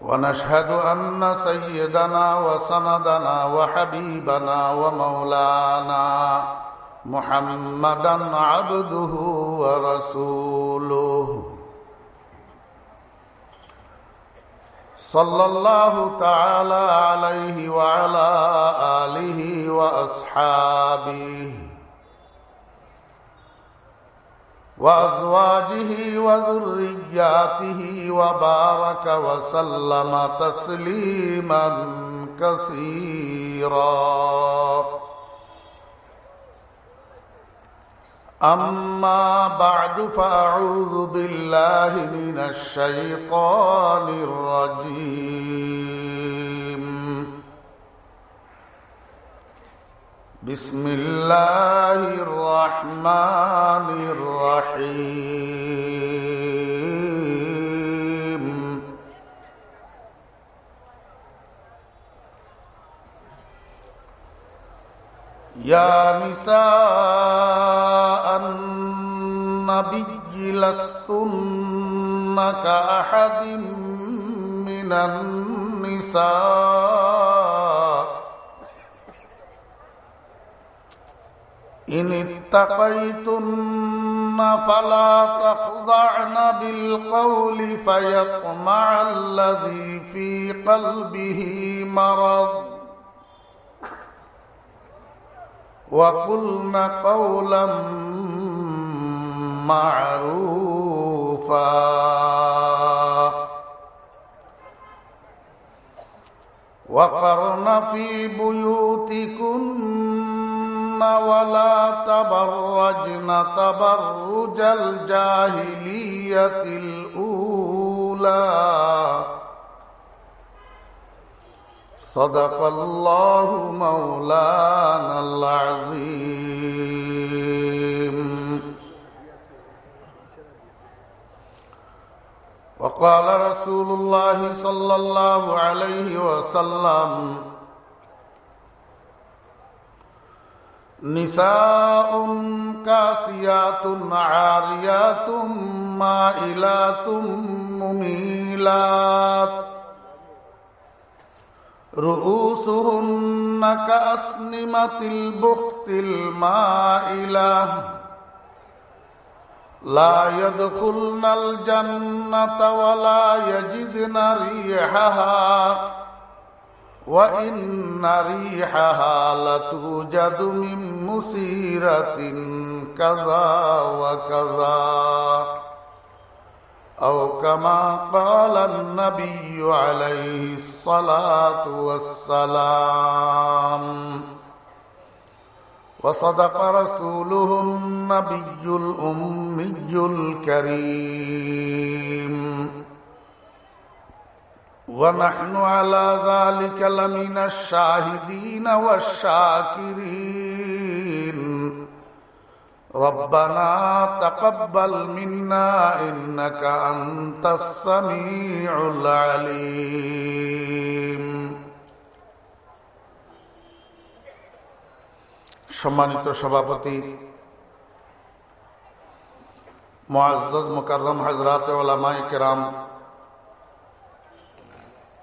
ونشهد أن سيدنا وسندنا وحبيبنا ومولانا محمدا عبده ورسوله. صلى الله تعالى عليه وعلى آله وأصحابه. وأزواجه وذرياته وبارك وسلم تسليما كثيرا. أما بعد فأعوذ بالله من الشيطان الرجيم. بسم الله الرحمن الرحيم. يا نساء النبي لستن كأحد من النساء. إن اتقيتن فلا تخضعن بالقول فيطمع الذي في قلبه مرض. وقلن قولا معروفا. وقرن في بيوتكن ولا تبرجن تبرج الجاهلية الأولى. صدق الله مولانا العظيم. وقال رسول الله صلى الله عليه وسلم نساء كاسيات عاريات مائلات مميلات. رؤوسهن كأسنمة البخت المائلة. لا يدخلن الجنة ولا يجدن ريحها. وإن ريحها لتوجد من مسيرة كذا وكذا أو كما قال النبي عليه الصلاة والسلام وصدق رسوله النبي الأمي الكريم ونحن على ذلك لمن الشاهدين والشاكرين ربنا تقبل منا إنك أنت السميع العليم সম্মানিত সভাপতি মোয়াজ মুকাররম হজরাত ওলামাই কেরাম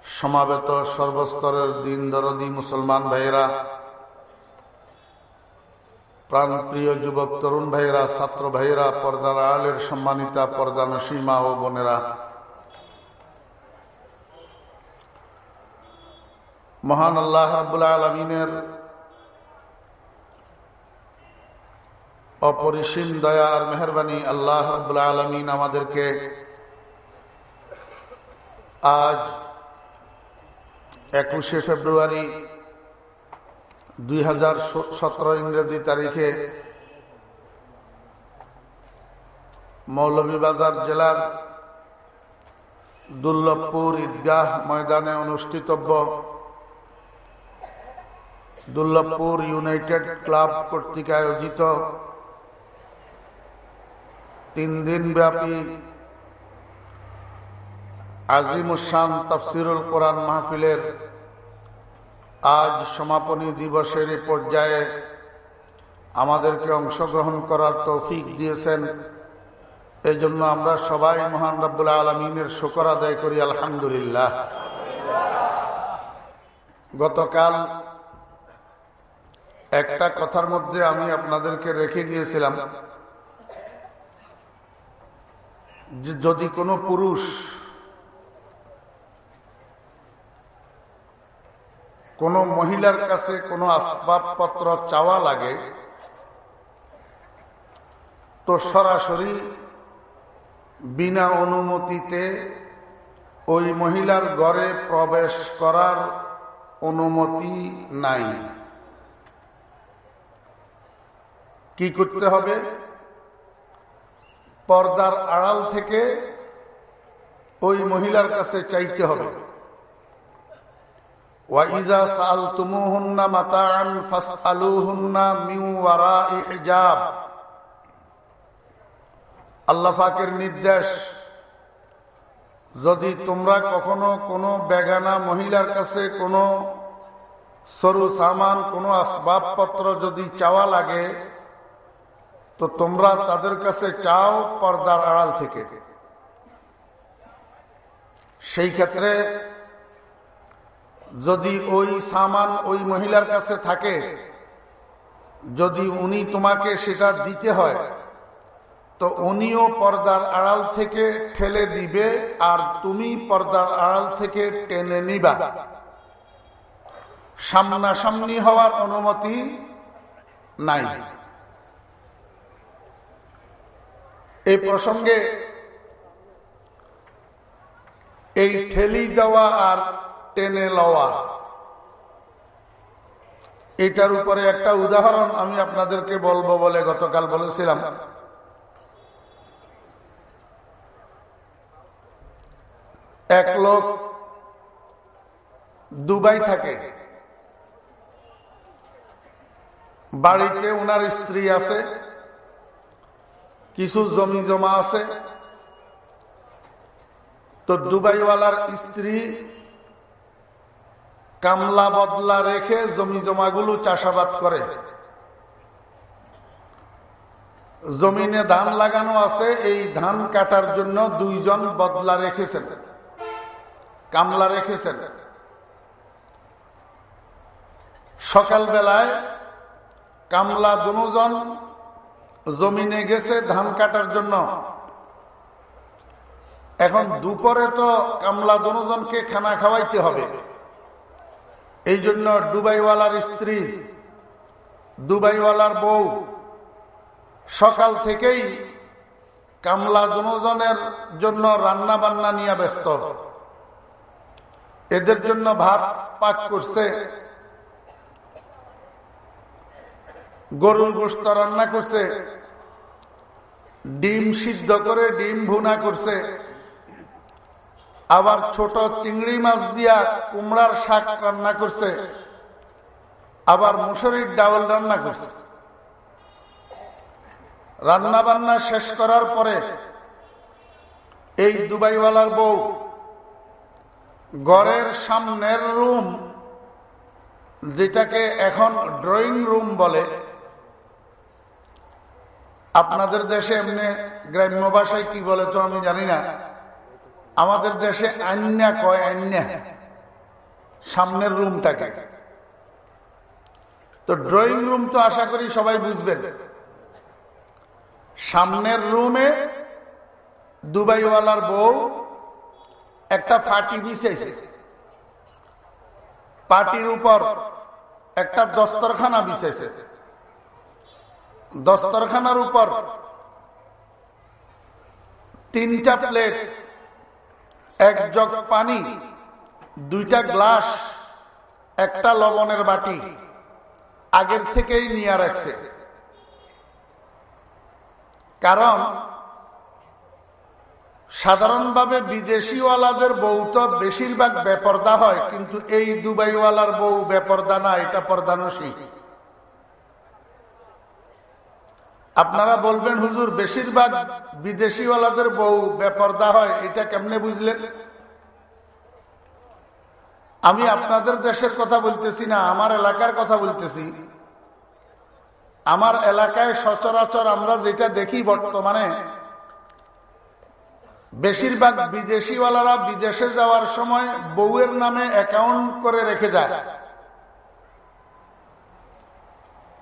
সমাবেত সর্বস্তরের দিন দরদি মুসলমান ভাইরা প্রাণপ্রিয় যুবক তরুণ ভাইরা ছাত্র ভাইরা পর্দার আলের সম্মানিতা পর্দা নসীমা ও বোনেরা, মহান আল্লাহ রাবুল আলমিনের অপরিসীম দয়া আর মেহরবানি আল্লাহ রবুল্লা আলমিন আমাদেরকে আজ একুশে ফেব্রুয়ারি দুই হাজার সতেরো ইংরেজি তারিখে মৌলভীবাজার জেলার দুর্লভপুর ঈদগাহ ময়দানে অনুষ্ঠিতব্য দুর্লভপুর ইউনাইটেড ক্লাব কর্তৃক আয়োজিত তিন দিন ব্যাপী আজিমুসান তফসিরুল কোরআন মাহফিলের আজ সমাপনী দিবসের পর্যায়ে আমাদেরকে অংশগ্রহণ করার তৌফিক দিয়েছেন। এই জন্য আমরা সবাই মহান রব্বুল আলমিনের শকর আদায় করি, আলহামদুলিল্লাহ। গতকাল একটা কথার মধ্যে আমি আপনাদেরকে রেখে গিয়েছিলাম যদি কোনো পুরুষ কোনো মহিলার কাছে কোনো আসবাবপত্র চাওয়া লাগে, তো সরাসরি বিনা অনুমতিতে ওই মহিলার ঘরে প্রবেশ করার অনুমতি নাই। কি করতে হবে? পর্দার আড়াল থেকে ওই মহিলার কাছে চাইতে হবে। পাকের নির্দেশ, যদি তোমরা কখনো কোনো বেগানা মহিলার কাছে কোনো সরু সামান, কোনো আসবাবপত্র যদি চাওয়া লাগে, তো তোমরা তাদের কাছে চাও পর্দার আড়াল থেকে। সেই ক্ষেত্রে যদি ওই সামান ওই মহিলার কাছে থাকে, যদি উনি তোমাকে সেটা দিতে হয়, তো উনিও পর্দার আড়াল থেকে ঠেলে দিবে আর তুমি পর্দার আড়াল থেকে টেনে নিবা। সামনাসামনি হওয়ার অনুমতি নাই। এই প্রসঙ্গে এই ঠেলি দেওয়া আর টেনে লওয়া। এটার উপরে একটা উদাহরণ আমি আপনাদেরকে বলব বলে গতকাল বলেছিলাম। এক লোক দুবাই থাকে। বাড়িতে ওনার স্ত্রী আছে, কিছু জমি জমা আছে। তো দুবাইওয়ালার স্ত্রী কামলা বদলা রেখে জমি জমাগুলো চাষাবাদ করে। জমিনে ধান লাগানো আছে, এই ধান কাটার জন্য দুইজন বদলা রেখেছেন। কামলা রেখেছেন। সকাল বেলায় কামলা দুজন জমিনে গেছে ধান কাটার জন্য। এখন দুপুরে তো কামলা দুজনকে খানা খাওয়াইতে হবে। এই জন্য দুবাইওয়ালার স্ত্রী, দুবাইওয়ালার বউ, সকাল থেকেই কামলা দুজনের জন্য রান্না বান্না নিয়ে ব্যস্ত। এদের জন্য ভাত পাক করছে। গরুর গোস্ত রান্না করছে। ডিম সিদ্ধ করে ডিম ভুনা করছে। আবার ছোট চিংড়ি মাছ দিয়া কুমড়ার শাক রান্না করছে, আবার মুসুরির ডাউল রান্না করছে। রান্না বান্না শেষ করার পরে এই দুবাইওয়ালার বউ ঘরের সামনের রুম, যেটাকে এখন ড্রয়িং রুম বলে, আপনাদের দেশে এমনি গ্রাম্য ভাষায় কি বলে তো আমি জানি না। আমাদের দেশে আন্যা কয় আন্যা সামনের রুমটাকে। তো ড্রয়িং রুম তো আশা করি সবাই বুঝবেন। সামনের রুমে দুবাইওয়ালার বউ একটা পাটি বিছেছে পাটির উপর একটা দস্তরখানা বিছেছে দস্তরখানার উপর তিনটা প্লেট এক জগ পানি, দুইটা গ্লাস, একটা লবণের বাটি আগের থেকেই নিয়ে রাখছে। কারণ সাধারণভাবে বিদেশিওয়ালাদের বউ তো বেশিরভাগ বেপর্দা হয়, কিন্তু এই দুবাইওয়ালার বউ বেপর্দা না, এটা পর্দানসী আপনারা বলবেন, হুজুর, বেশিরভাগ বিদেশিওয়ালাদের বউ বেপর্দা হয়। এটা কেমনে বুঝলেন? আমি আপনাদের দেশের কথা বলতেছি না, আমার এলাকার কথা বলতেছি। আমার এলাকায় সচরাচর আমরা যেটা দেখি বর্তমানে, বেশিরভাগ বিদেশিওয়ালারা বিদেশে যাওয়ার সময় বউয়ের নামে অ্যাকাউন্ট করে রেখে যায়।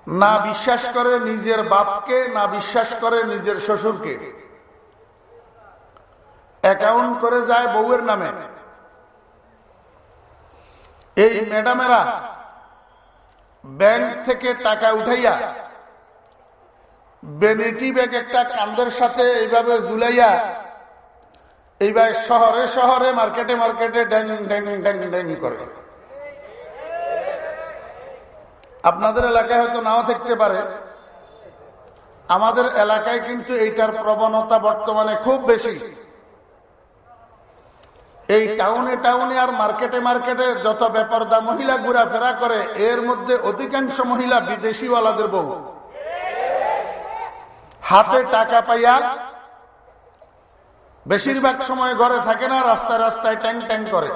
না বিশ্বাস করে নিজের বাপকে, না বিশ্বাস করে নিজের শ্বশুরকে। অ্যাকাউন্ট করে যায় বউয়ের নামে। এই ম্যাডামেরা ব্যাংক থেকে টাকা উঠাইয়া বেনিটি ব্যাগ একটা কান্দের সাথে এইভাবে জুলাইয়া এইবার শহরে শহরে, মার্কেটে মার্কেটে ড্যাং ড্যাং ড্যাং ড্যাং করে। আপনাদের এলাকায় হয়তো নাও থাকতে পারে। আমাদের এলাকায় কিন্তু এইটার প্রবণতা বর্তমানে খুব বেশি। এই টাউনে টাউনে আর মার্কেটে মার্কেটে যত বেপরদা মহিলা ঘোরাফেরা করে, এর মধ্যে অধিকাংশ মহিলা বিদেশিওয়ালাদের বউ। হাতে টাকা পাইয়া বেশিরভাগ সময় ঘরে থাকে না, রাস্তায় রাস্তায় ট্যাং ট্যাং করে।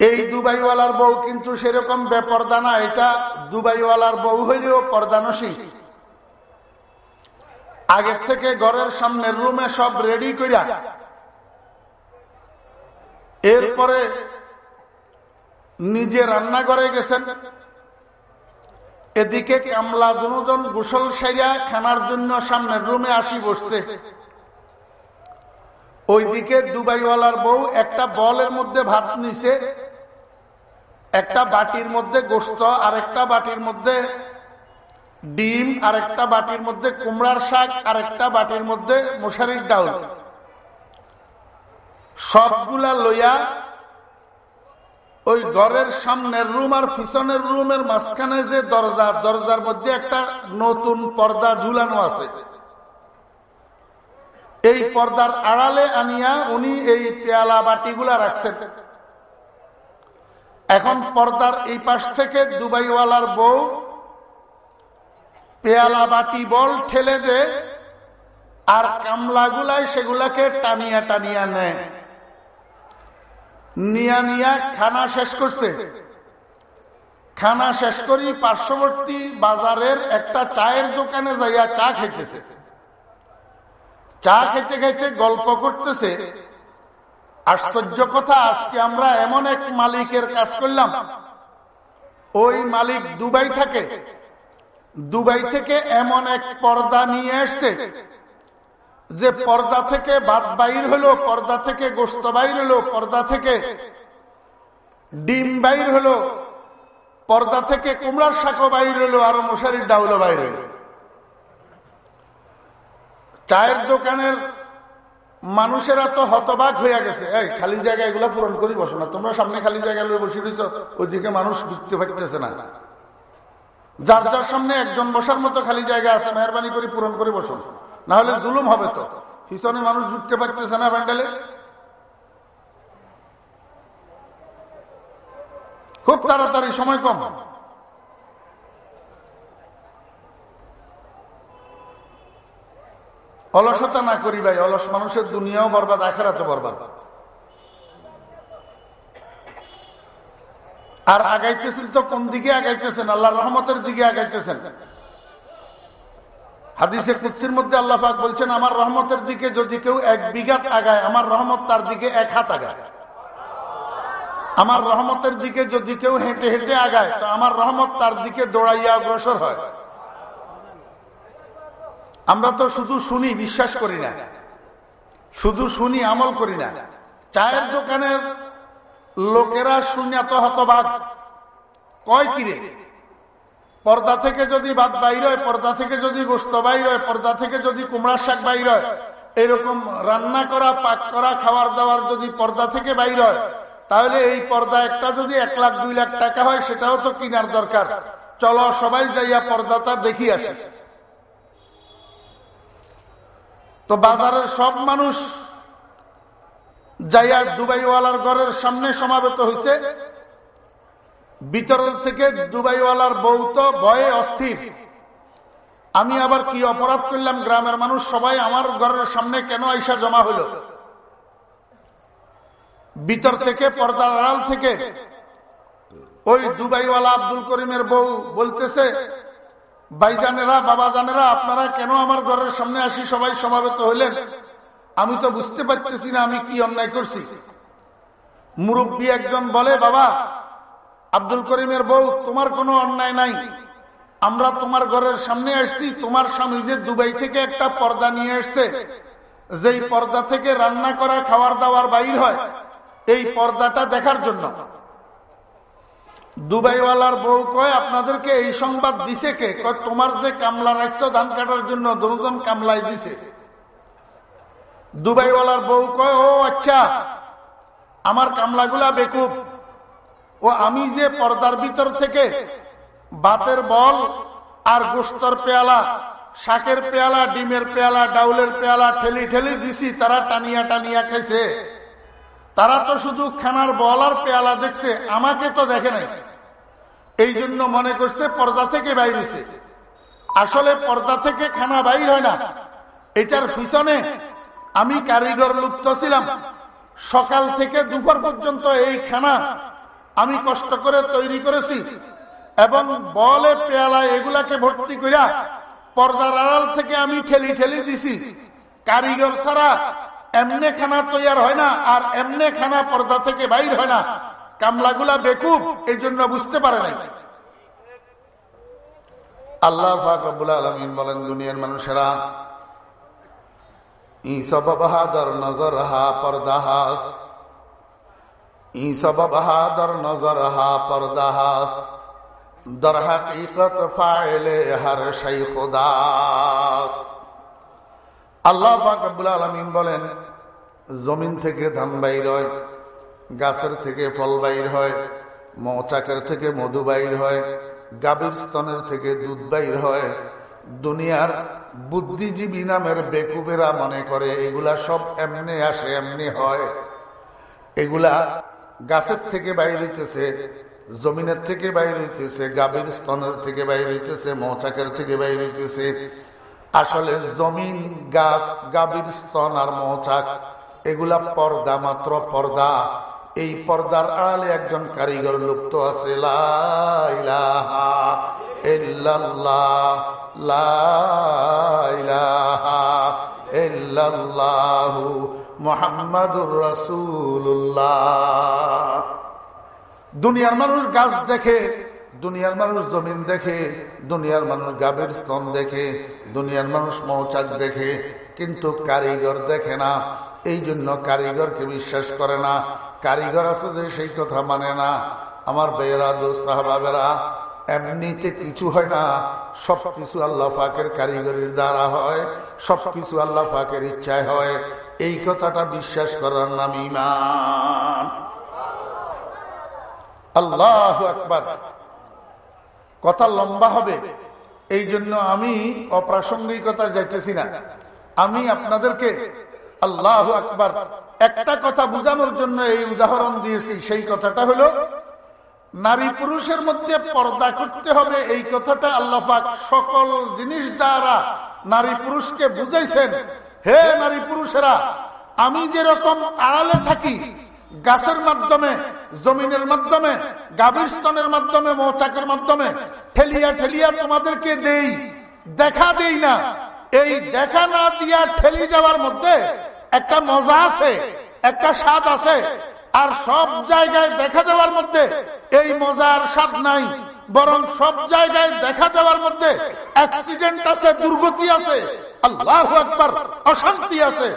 এই দুবাইওয়ালার বউ কিন্তু সেরকম বেপর্দা না এটা দুবাইওয়ালার বউ হইলেও পর্দানসী আগের থেকে ঘরের সামনের রুমে সব রেডি করিয়া এরপরে নিজে রান্না করে গেছেন। এদিকে কামলা দুজন গোসল সাইয়া খানার জন্য সামনের রুমে আসি বসছে। ওইদিকে দুবাইওয়ালার বউ একটা বলের মধ্যে ভাত নিছে, একটা বাটির মধ্যে গোস্ত আর একটা বাটির মধ্যে ডিম আর একটা বাটির মধ্যে কুমড়ার শাক আর একটা বাটির মধ্যে মশারির ডাউল। সবগুলা লইয়া ওই ঘরের সামনের রুম আর পিছনের রুমের মাঝখানে যে দরজা, দরজার মধ্যে একটা নতুন পর্দা ঝুলানো আছে। এই পর্দার আড়ালে আনিয়া উনি এই পেয়ালা বাটিগুলা রাখছেন। এখন পর্দার এই পাশ থেকে দুবাইওয়ালার বউ পেয়ালা বাটি বল ঠেলে দে আর কামলাগুলায় সেগুলাকে টানিয়া টানিয়া নেয়। নিয়া নিয়া খানা শেষ করছে। খানা শেষ করি পার্শ্ববর্তী বাজারের একটা চায়ের দোকানে যাইয়া চা খেতেছে। চা খেতে খেতে গল্প করতেছে। আশ্চর্য কথা, আজকে আমরা এমন এক মালিকের কাজ করলাম। ওই মালিক দুবাই থাকে। দুবাই থেকে এমন এক পর্দা নিয়ে এসছে যে পর্দা থেকে বাদ বাইর হলো, পর্দা থেকে গোস্ত বাইর হলো, পর্দা থেকে ডিম বাইর হলো, পর্দা থেকে কুমড়ার শাকও বাইর হলো, আর মশারির ডাউলো বাইর হলো। চায়ের দোকানের মানুষেরা তো হতবাক হয়ে গেছে। এই, খালি জায়গা এগুলো পূরণ করি বসো না। তোমরা সামনে খালি জায়গা বসে দিচ্ছ ওইদিকে মানুষ ঢুকতে পারতেছে না। যার যার সামনে একজন বসার মতো খালি জায়গা আছে, মেহরবানি করে পূরণ করে বসুন না হলে জুলুম হবে তো। পিছনে মানুষ ঢুকতে পারতেছে না প্যান্ডেলে খুব তাড়াতাড়ি, সময় কম। অলসতা না করি ভাই, অলস মানুষের দুনিয়াও বরবাদ আখেরাতে বরবাদ। আর আগাইতেছেন তো কোন দিকে আগাইতেছেন? আল্লাহ রহমতের দিকে আগাইতেছেন। হাদিসে মধ্যে আল্লাহ পাক বলছেন, আমার রহমতের দিকে যদি কেউ এক বিঘাত আগায়, আমার রহমত তার দিকে এক হাত আগায়। আমার রহমতের দিকে যদি কেউ হেঁটে হেঁটে আগায়, তো আমার রহমত তার দিকে দৌড়াইয়া অগ্রসর হয়। আমরা তো শুধু শুনি, বিশ্বাস করি না। শুধু শুনি, আমল করি না। চায়ের দোকানের লোকেরা শূন্য তো হতবাক। কয় কিরে পর্দা থেকে যদি ভাত বাইর হয়, পর্দা থেকে যদি গোস্ত বাইর হয়, পর্দা থেকে যদি কুমড়ার শাক বাইর হয়, এরকম রান্না করা, পাক করা খাবার দাবার যদি পর্দা থেকে বাইর হয়, তাহলে এই পর্দা একটা যদি এক লাখ, দুই লাখ টাকা হয়, সেটাও তো কিনার দরকার। চলো সবাই যাইয়া পর্দাটা দেখি আসে। তো বাজারের সব মানুষ যাইয়া দুবাইওয়ালার ঘরের সামনে সমাবেত হয়েছে ভিতর থেকে দুবাইওয়ালার বউ তো ভয়ে অস্থির। আমি আবার কি অপরাধ করলাম গ্রামের মানুষ সবাই আমার ঘরের সামনে কেন আইসা জমা হলো ভিতর থেকে পর্দার আড়াল থেকে ওই দুবাইওয়ালা আব্দুল করিমের বউ বলতেছে ভাইজানেরা বাবা জানেরা আপনারা কেন আমার ঘরের সামনে আসি? সবাই সমাবেত হইলেন। আমি তো বুঝতে পারতেছি না আমি কি অন্যায় করছি। মুরব্বী একজন বলে, বাবা, আব্দুল করিমের বউ, তোমার কোনো অন্যায় নাই। আমরা তোমার ঘরের সামনে আসছি, তোমার স্বামী যে দুবাই থেকে একটা পর্দা নিয়ে এসছে, যেই পর্দা থেকে রান্না করা, খাওয়ার দাওয়ার বাইর হয়, এই পর্দাটা দেখার জন্য। দুবাইওয়ালার বউ কয়, আপনাদেরকে এই সংবাদ দিছে কে? কয়, তোমার যে কামলা রাখছো ধান কাটার জন্য, দুজন কামলাই দিছে। দুবাইওয়ালার বউ কয়, ও আচ্ছা আমার কামলাগুলা বেকুব। ও, আমি যে পর্দার ভিতর থেকে বাতের বল আর গোস্তর পেয়ালা, শাকের পেয়ালা, ডিমের পেয়ালা, ডাউলের পেয়ালা ঠেলি ঠেলি দিছি, তারা টানিয়া টানিয়া খেয়েছে। তারা তো শুধু খানার বল আর পেয়ালা দেখছে, আমাকে তো দেখে নাই। এই জন্য মনে করছে পর্দা থেকে বাইরেছে আসলে পর্দা থেকে খানা বাইর হয় না। এটার পিছনে আমি কারিগর লুপ্ত ছিলাম। সকাল থেকে দুপুর পর্যন্ত এই খানা আমি কষ্ট করে তৈরি করেছি এবং বলে, পেয়ালা এগুলাকে ভর্তি করিয়া পর্দার আড়াল থেকে আমি ঠেলি ঠেলি দিছি। কারিগর ছাড়া এমনে খানা তৈয়ার হয় না, আর এমনে খানা পর্দা থেকে বাইর হয় না। কামলাগুলা বেকুব এই জন্য বুঝতে পারে নাই। আল্লাহ ফাকবুল আলমিন বলেন, দুনিয়ার মানুষেরা ইসব বাহাদর নজর হা পর্দাহাস ইসব বাহাদর নজর হা পর্দাহাস দর হাকিকত ফাইলে হর শাই খুদাস আল্লাহ ফাকবুল আলমিন বলেন, জমিন থেকে ধান বাইর হয়, গাছের থেকে ফল বাইর হয়, মৌচাকের থেকে মধু বাইর হয় গাভীর স্তনের থেকে দুধ বাইর হয়, দুনিয়ার বুদ্ধিজীবী নামের বেকুবেরা মনে করে, এগুলা সব এমনি আসে, এমনি হয়। এগুলা গাছের থেকে বাইর হইতেছে, জমিনের থেকে বাইর হইতেছে গাভীর স্তনের থেকে বাইর হইতেছে, মৌচাকের থেকে বাইর হইতেছে আসলে জমিন, গাছ, গাভীর স্তন আর মৌচাক, এগুলা পর্দা মাত্র পর্দা। এই পর্দার আড়ালে একজন কারিগর লুপ্ত আছে। দুনিয়ার মানুষ গাছ দেখে দুনিয়ার মানুষ জমিন দেখে, দুনিয়ার মানুষ গাবের স্তন দেখে, দুনিয়ার মানুষ মৌচাক দেখে, কিন্তু কারিগর দেখে না। এই জন্য কারিগরকে বিশ্বাস করে না। কারিগর আছে যে সেই কথা মানে না। আমার বেয়েরা, দোস্ত বাবেরা এমনিতে কিছু হয় না। সবকিছু আল্লাহ পাকের কারিগরির দ্বারা হয় সবকিছু আল্লাহ পাকের ইচ্ছায় হয়। এই কথাটা বিশ্বাস করার নাম ইমান। আল্লাহ একবার কথা লম্বা হবে। এই জন্য আমি অপ্রাসঙ্গিকতা যাইতেছি না। আমি আপনাদেরকে আল্লাহ আকবার একটা কথা বুঝানোর জন্য এই উদাহরণ দিয়েছি। সেই কথাটা হলো, নারী পুরুষের মধ্যে পর্দা করতে হবে। এই কথাটা আল্লাহ সকল জিনিস দ্বারা নারী পুরুষকে বুঝাইছেন। হে নারী পুরুষেরা, আমি যেরকম আড়ালে থাকি গাছের মাধ্যমে, জমিনের মাধ্যমে গাভীর স্তনের মাধ্যমে, মৌচাকের মাধ্যমে ঠেলিয়া ঠেলিয়া তোমাদেরকে দেই। দেখা দেই না। এই দেখা না দিয়া ঠেলি যাওয়ার মধ্যে একটা মজা আছে, একটা স্বাদ আছে। আর সব জায়গায় দেখা দেওয়ার মধ্যে এই মজার স্বাদ নাই। বরং সব জায়গায় দেখা দেওয়ার মধ্যে অ্যাক্সিডেন্ট আছে, দুর্গতি আছে। আল্লাহ একবার অশান্তি আছে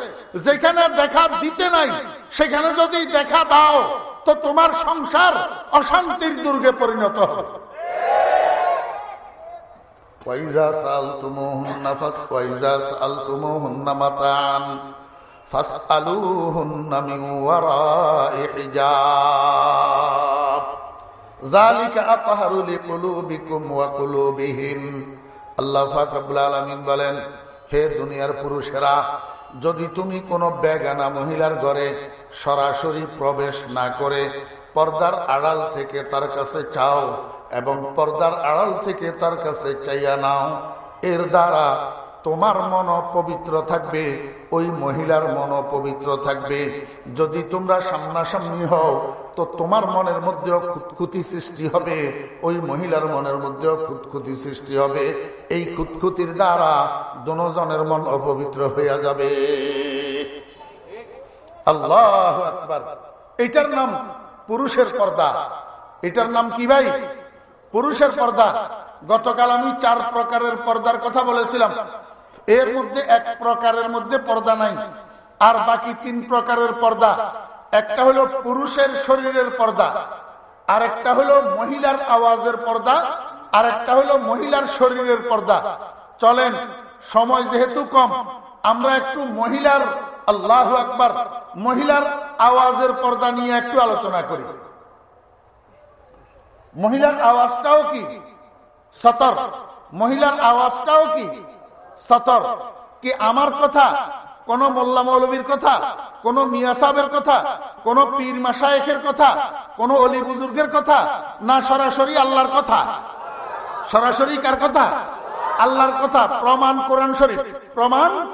যেখানে দেখা দিতে নাই সেখানে যদি দেখা দাও তো তোমার সংসার অশান্তির দুর্গে পরিণত হবে وإذا سألتموهن فس وإذا سألتموهن متاعا فاسألوهن من وراء حجاب ذلك أطهر لقلوبكم وقلوبهم আল্লাহ ফাকরুল আলমিন বলেন হে দুনিয়ার পুরুষেরা, যদি তুমি কোনো বেগানা মহিলার ঘরে সরাসরি প্রবেশ না করে পর্দার আড়াল থেকে তার কাছে চাও এবং পর্দার আড়াল থেকে তার কাছে চাইয়া নাও, এর দ্বারা তোমার মন পবিত্র থাকবে, ওই মহিলার মন পবিত্র থাকবে। যদি তোমরা সামনাসামনি হও, তো তোমার মনের মধ্যেও খুঁতখুতি সৃষ্টি হবে, ওই মহিলার মনের মধ্যেও খুঁতখুতি সৃষ্টি হবে। এই খুঁতখুতির দ্বারা দনজনের মন অপবিত্র হইয়া যাবে। আল্লাহ আকবার। এটার নাম পুরুষের পর্দা। এটার নাম কি ভাই? পুরুষের পর্দা। গতকাল আমি চার প্রকারের পর্দার কথা বলেছিলাম। এর মধ্যে এক প্রকারের মধ্যে পর্দা নাই। আর বাকি তিন প্রকারের পর্দা। একটা হলো পুরুষের শরীরের পর্দা আর একটা হলো মহিলার আওয়াজের পর্দা আর একটা হলো মহিলার শরীরের পর্দা। চলেন, সময় যেহেতু কম, আমরা একটু মহিলার, আল্লাহ আকবার, মহিলার আওয়াজের পর্দা নিয়ে একটু আলোচনা করি। মহিলার আওয়াজটাও কি? সতর। মহিলার আওয়াজটাও কি? সতর। কি আমার কথা? কোন মোল্লা মৌলবীর কথা? কোন মিয়া সাহেবের কথা? কোন পীর মাসায়েকের কথা? কোন অলি বুজুর্গের কথা? না, সরাসরি আল্লাহর কথা? সরাসরি কার কথা? আল্লাহর কথা। প্রমাণ কোরআন শরীফ। প্রমাণ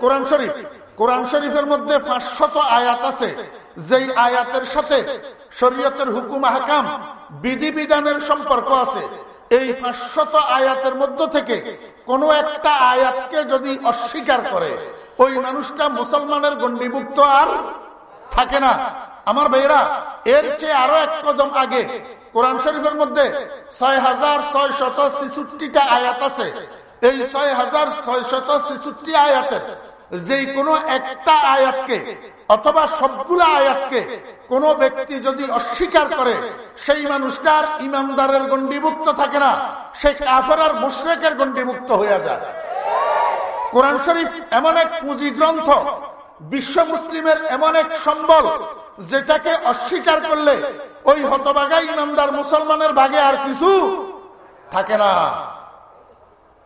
কোরআন শরীফ। কোরআন শরীফের মধ্যে পাঁচশত আয়াত আছে। যেই আয়াতের সাথে শরীয়তের হুকুম হাকাম বিধিবিধানের সম্পর্ক আছে। এই পাঁচশত আয়াতের মধ্য থেকে কোন একটা আয়াতকে যদি অস্বীকার করে, ওই মানুষটা মুসলমানের গন্ডিভুক্ত আর থাকে না। আমার ভাইয়েরা, এর চেয়ে আরও এক কদম আগে কোরআন শরীফের মধ্যে ছয় হাজার ছয় শত ছেষট্টিটা আয়াত আছে। এই ছয় হাজার ছয় শত ছেষট্টি আয়াতের যে কোনো একটা আয়াতকে অথবা সবগুলা আয়াতকে কোন ব্যক্তি যদি অস্বীকার করে, সেই মানুষটার ইমানদারের গন্ডিভুক্ত থাকে না, সে কাফের আর মুশ্রেকের গন্ডিভুক্ত হয়ে যায়। কোরআন শরীফ এমন এক পুঁজি গ্রন্থ, বিশ্ব মুসলিমের এমন এক সম্বল, যেটাকে অস্বীকার করলে ওই হতবাগা ইমানদার মুসলমানের ভাগে আর কিছু থাকে না।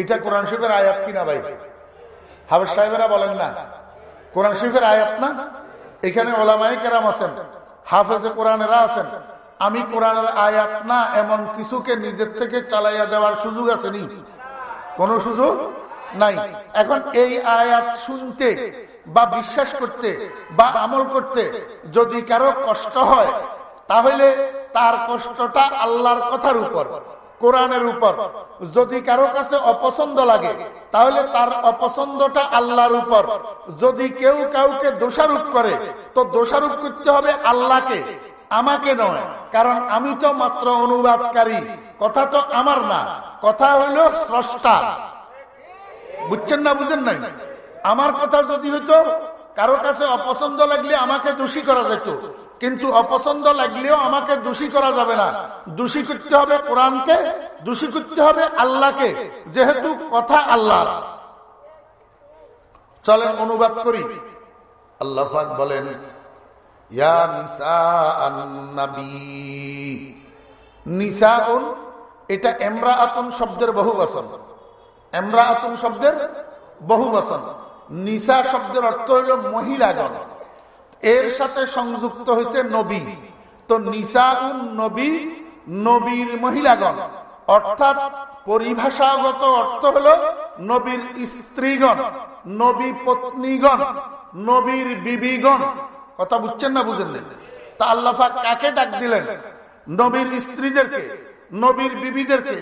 এটা কোরআন শরীফের আয়াত কিনা ভাই? হাবের সাহেবেরা বলেন না। কোরআন শরীফের আয়াত না? এখানে ওলামাই কেরাম আছেন, হাফেজে কোরআনেরা আছেন। আমি কোরআনের আয়াত না, এমন কিছুকে নিজের থেকে চালাইয়া দেওয়ার সুযোগ আছে নি কোন সুযোগ নাই। এখন এই আয়াত শুনতে বা বিশ্বাস করতে বা আমল করতে যদি কারও কষ্ট হয়, তাহলে তার কষ্টটা আল্লাহর কথার উপর। কোরআনের উপর। যদি কারও কাছে অপছন্দ লাগে, তাহলে তার অপছন্দটা আল্লাহর উপর। যদি কেউ কাউকে দোষারোপ করে, তো দোষারোপ করতে হবে আল্লাহকে, আমাকে নয়। কারণ আমি তো মাত্র অনুবাদকারী, কথা তো আমার না, কথা হইল স্রষ্টা। বুঝছেন না, বুঝেন নাই? আমার কথা যদি হইতো, কারও কাছে অপছন্দ লাগলে আমাকে দোষী করা যেত। কিন্তু অপছন্দ লাগলেও আমাকে দোষী করা যাবে না। দোষী করতে হবে কোরআনকে, দোষী করতে হবে আল্লাহকে, যেহেতু কথা আল্লাহ। চলেন অনুবাদ করি। আল্লাহ বলেন এটা এমরা আতন শব্দের বহু বসন এমরা আতন শব্দের বহু বসন নিসা শব্দের অর্থ হইল মহিলাগণ। এর সাথে সংযুক্ত হয়েছে নবী। তো নিসা উন নবী নবীর মহিলাগণ। অর্থাৎ পরিভাষাগত অর্থ হলো নবীর স্ত্রীগণ, নবী পত্নীগণ, নবীর বিবিগণ। কথা বুঝছেন না বুঝেন তা আল্লাফা কাকে ডাক দিলেন? নবীর স্ত্রীদেরকে, নবীর বিবিদেরকে।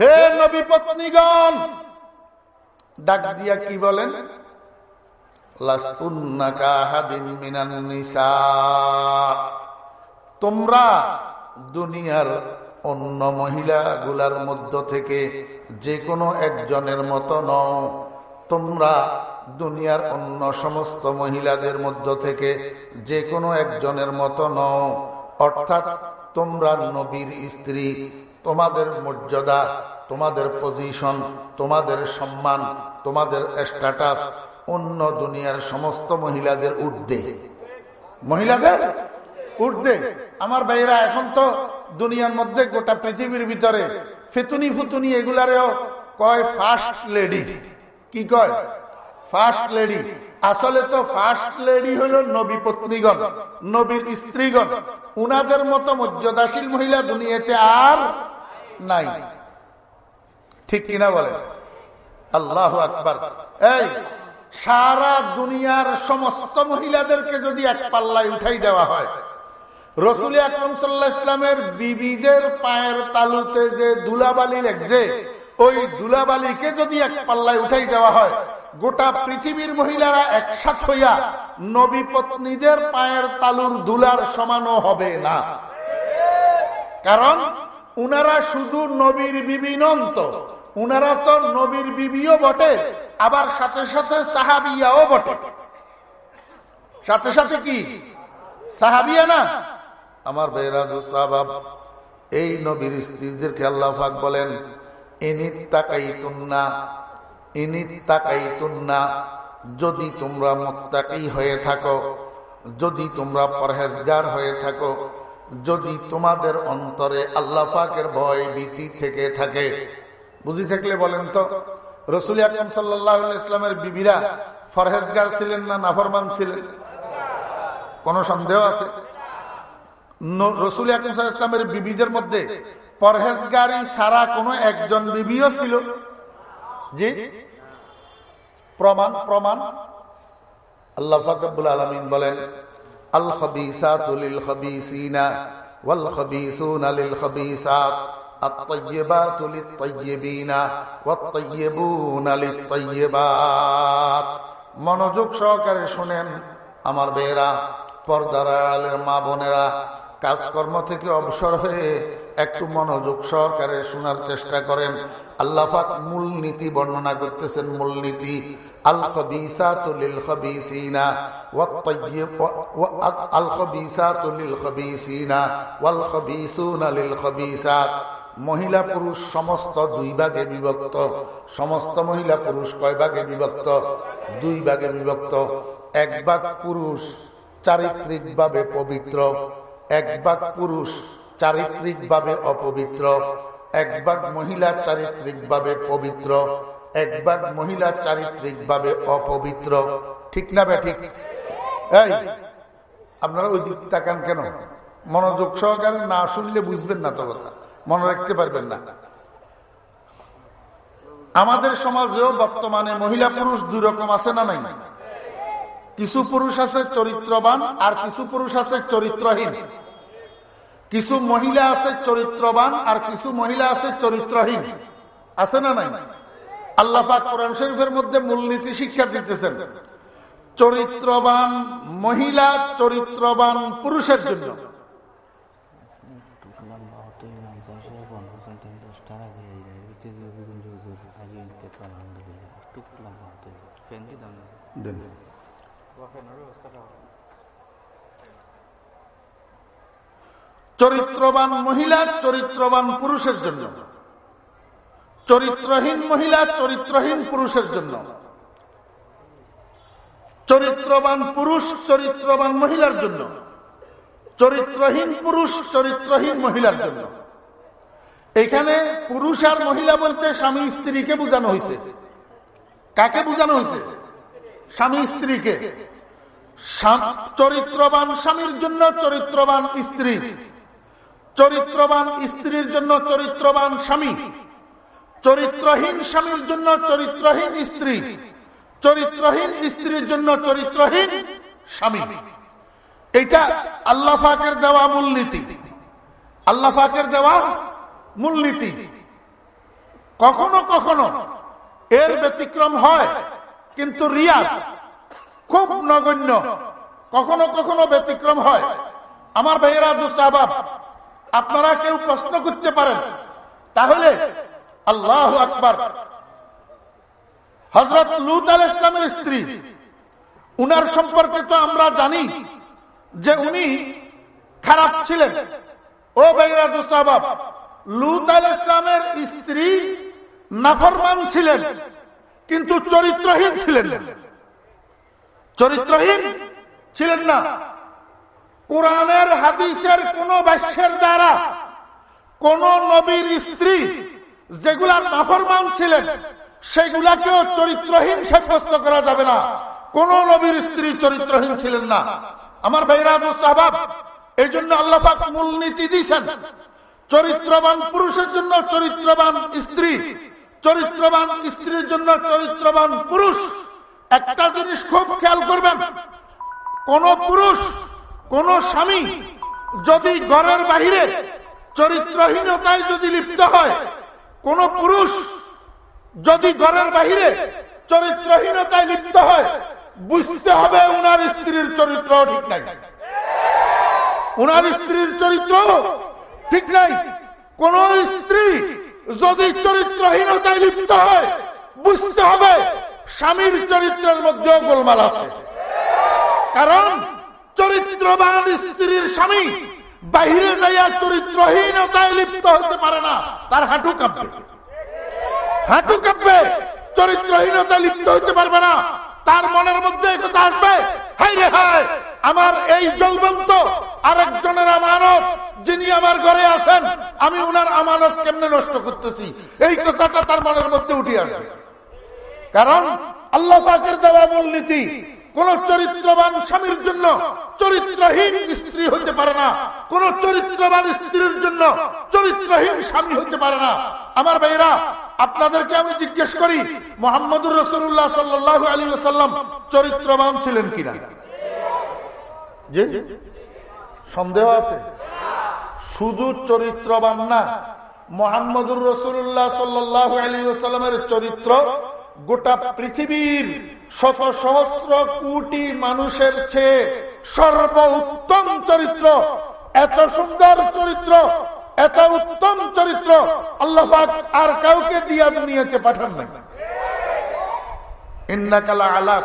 হে নবী পত্নীগণ। ডাক দিয়া কি বলেন? তোমরা দুনিয়ার অন্য মহিলা গুলার মধ্য থেকে যে কোনো একজনের মতো নও। তোমরা দুনিয়ার অন্য সমস্ত মহিলাদের মধ্য থেকে যে কোনো একজনের মতো নও। অর্থাৎ তোমরা নবীর স্ত্রী, তোমাদের মর্যাদা, তোমাদের পজিশন তোমাদের সম্মান, তোমাদের স্ট্যাটাস অন্য দুনিয়ার সমস্ত মহিলাদের উর্ধে। মহিলাদের উর্ধে। আমার ভাইরা এখন তো দুনিয়ার মধ্যে গোটা পৃথিবীর ভিতরে ফেতুনি ফুতুনি এগুলারেও কয় ফার্স্ট লেডি কি কয়? ফার্স্ট লেডি আসলে তো ফার্স্ট লেডি হলো নবী পত্নীগণ, নবীর স্ত্রীগণ। উনাদের মতো মর্যাদাশীল মহিলা দুনিয়াতে আর নাই। ঠিক কিনা বলে আল্লাহ আকবার। এই সারা দুনিয়ার সমস্ত মহিলাদেরকে যদি এক পাল্লায় উঠাই দেওয়া হয়, রসুল আকরম সাল্লাহ ইসলামের বিবিদের পায়ের তালুতে যে দুলাবালি লাগছে, ওই দুলাবালিকে যদি এক পাল্লায় উঠাই দেওয়া হয়, গোটা পৃথিবীর মহিলারা একসাথ হইয়া নবী পত্নীদের পায়ের তালুর দুলার সমানও হবে না। কারণ, উনারা শুধু নবীর বিবি নন্ত উনারা তো নবীর বিবিও বটে, আবার সাথে সাথে সাহাবিয়াও বটে। সাথে সাথে কি? সাহাবিয়া না? আমার বেরা দোস্তাবাব এই নবীর স্ত্রীদেরকে আল্লাহ বলেন ইনিত তাকাই তুন্না ইনিত তাকাই তুন্না যদি তোমরা মোত্তাকি হয়ে থাকো, যদি তোমরা পরহেজগার হয়ে থাকো, যদি তোমাদের অন্তরে আল্লাহ পাকের ভয় ভীতি থেকে থাকে বুঝি থাকলে বলেন তো, রসুল আকরম সাল্লাহ ইসলামের বিবিরা ফরহেজগার ছিলেন না নাফরমান ছিলেন? কোন সন্দেহ আছে? রসুল আকরম ইসলামের বিবিদের মধ্যে পরহেজগারি ছাড়া কোনো একজন বিবিও ছিল? জি? প্রমাণ প্রমাণ। আল্লাহ ফাকবুল আলমিন বলেন আল খবিসাত লিল খবিসিনা ওয়াল খবিসুনা লিল খবিসাত الطيبات للطيبين والطيبون للطيبات মনোযোগ সহকারে শুনেন আমার বেয়েরা পর্দার আলের মা বোনেরা কাজকর্ম থেকে অবসর হয়ে একটু মনোযোগ সহকারে শোনার চেষ্টা করেন আল্লাহাক মূল নীতি বর্ণনা করতেছেন মূল নীতি আল খবিসাতুলিল খবিসিনা আল খবিসাতুলিল খবিসিনা ওয়াল খবিসুনা লিল খবিসাত মহিলা পুরুষ সমস্ত দুই ভাগে বিভক্ত। সমস্ত মহিলা পুরুষ কয় ভাগে বিভক্ত? দুই ভাগে বিভক্ত। এক ভাগ পুরুষ চারিত্রিক ভাবে পবিত্র, এক ভাগ পুরুষ চারিত্রিক ভাবে অপবিত্র, এক ভাগ মহিলা চারিত্রিক ভাবে পবিত্র, এক ভাগ মহিলা চারিত্রিক ভাবে অপবিত্র। ঠিক না বে ঠিক এই, আপনারা ওই দিক তাকান কেন? মনোযোগ সহকারে না শুনলে বুঝবেন না তো কথা। মনে রাখতে পারবেন না। আমাদের সমাজেও বর্তমানে মহিলা পুরুষ দুই রকম আছে না নাই? কিছু পুরুষ আছে চরিত্রবান আর কিছু পুরুষ আছে চরিত্রহীন। কিছু মহিলা আছে চরিত্রবান আর কিছু মহিলা আছে চরিত্রহীন। আছে না নাই? আল্লাহ কোরআন শরীফের মধ্যে মূলনীতি শিক্ষা দিতেছেন। চরিত্রবান মহিলা, চরিত্রবান পুরুষের জন্য। চরিত্রবান মহিলা চরিত্রবান পুরুষের জন্য। চরিত্রহীন মহিলা চরিত্রহীন পুরুষের জন্য। চরিত্রবান পুরুষ চরিত্রবান মহিলার জন্য। চরিত্রহীন পুরুষ চরিত্রহীন মহিলার জন্য। এখানে পুরুষ আর মহিলা বলতে স্বামী স্ত্রীকে বোঝানো হয়েছে। কাকে বোঝানো হয়েছে? স্বামী স্ত্রীকে। চরিত্রবান স্বামীর জন্য চরিত্রবান স্ত্রী। চরিত্রবান স্ত্রীর জন্য চরিত্রবান স্বামী। চরিত্রহীন স্বামীর জন্য চরিত্রহীন স্ত্রী। চরিত্রহীন স্ত্রীর জন্য চরিত্রহীন স্বামী। এটা আল্লাহ ফাকের দেওয়া মূলনীতি। আল্লাহ ফাকের দেওয়া মূলনীতি। কখনো কখনো এর ব্যতিক্রম হয়, কিন্তু রিয়াজ খুব নগণ্য। কখনো কখনো ব্যতিক্রম হয়। আমার ভাইয়েরা দুস্তাবাব আপনারা কেউ প্রশ্ন করতে পারেন। তাহলে আল্লাহ আকবার। হজরত লুত আল ইসলামের স্ত্রী, উনার সম্পর্কে তো আমরা জানি যে উনি খারাপ ছিলেন। ও ভাইরা দুস্তাবাব লুত আল ইসলামের স্ত্রী নাফরমান ছিলেন, কিন্তু চরিত্রহীন ছিলেন। চরিত্রহীন ছিলেন না। কোরআনের হাদিসের কোন বাস্যের দ্বারা কোন নবীর স্ত্রী যেগুলা নাফরমান ছিলেন, সেগুলাকেও চরিত্রহীন সাব্যস্ত করা যাবে না। কোন নবীর স্ত্রী চরিত্রহীন ছিলেন না। আমার ভাইরা দোস্তাবাব এই জন্য আল্লাপাক মূলনীতি দিয়েছেন। চরিত্রবান পুরুষের জন্য চরিত্রবান স্ত্রী, চরিত্রবান স্ত্রীর জন্য চরিত্রবান পুরুষ। একটা জিনিস খুব খেয়াল করবেন, কোন পুরুষ কোন স্বামী যদি ঘরের বাহিরে চরিত্রহীনতায় যদি লিপ্ত হয়, কোন পুরুষ যদি ঘরের বাহিরে চরিত্রহীনতায় লিপ্ত হয়, বুঝতে হবে উনার স্ত্রীর চরিত্র ঠিক নাই। উনার স্ত্রীর চরিত্র ঠিক নাই। কোন স্ত্রী যদি চরিত্রহীনতায় লিপ্ত হয়, বুঝতে হবে স্বামীর চরিত্রের মধ্যেও গোলমাল আছে। কারণ চরিত্রবান স্ত্রীর স্বামী। বাহিরে যাইয়া চরিত্রহীনতায় লিপ্ত হতে পারে না, তার হাঁটু কাঁপবে। হাঁটু কাঁপবে, চরিত্রহীনতায় লিপ্ত হতে পারবে না, তার মনের মধ্যে কথা আসবে হাই রে হাই আমার এই যৌবন্ত আরেকজনের আমানত, যিনি আমার ঘরে আছেন, আমি উনার আমানত কেমনে নষ্ট করতেছি? এই কথাটা তার মনের মধ্যে উঠে আসবে। কারণ আল্লাহ পাকের দেওয়া মূলনীতি কোন চরিত্রবান স্বামীর জন্য চরিত্রহীন স্ত্রী হতে পারে না। কোন চরিত্রবান স্ত্রীর জন্য চরিত্রহীন স্বামী হতে পারে না। আমার ভাইরা আপনাদেরকে আমি জিজ্ঞেস করি, মোহাম্মদুর রসুল্লাহ সাল্লাহ আলী সাল্লাম চরিত্রবান ছিলেন কিনা? যে সন্দেহ আছে? শুধু চরিত্রবান না, মোহাম্মদুর রসুল্লাহ সাল্লাহ আলী সাল্লামের চরিত্র গোটা পৃথিবীর শত সহস্র কোটি মানুষের চেয়ে সর্ব উত্তম চরিত্র, এত সুন্দর চরিত্র, এত উত্তম চরিত্র আল্লাহ আর কাউকে দিয়া দুনিয়াতে পাঠান ইন্নাকালা আলা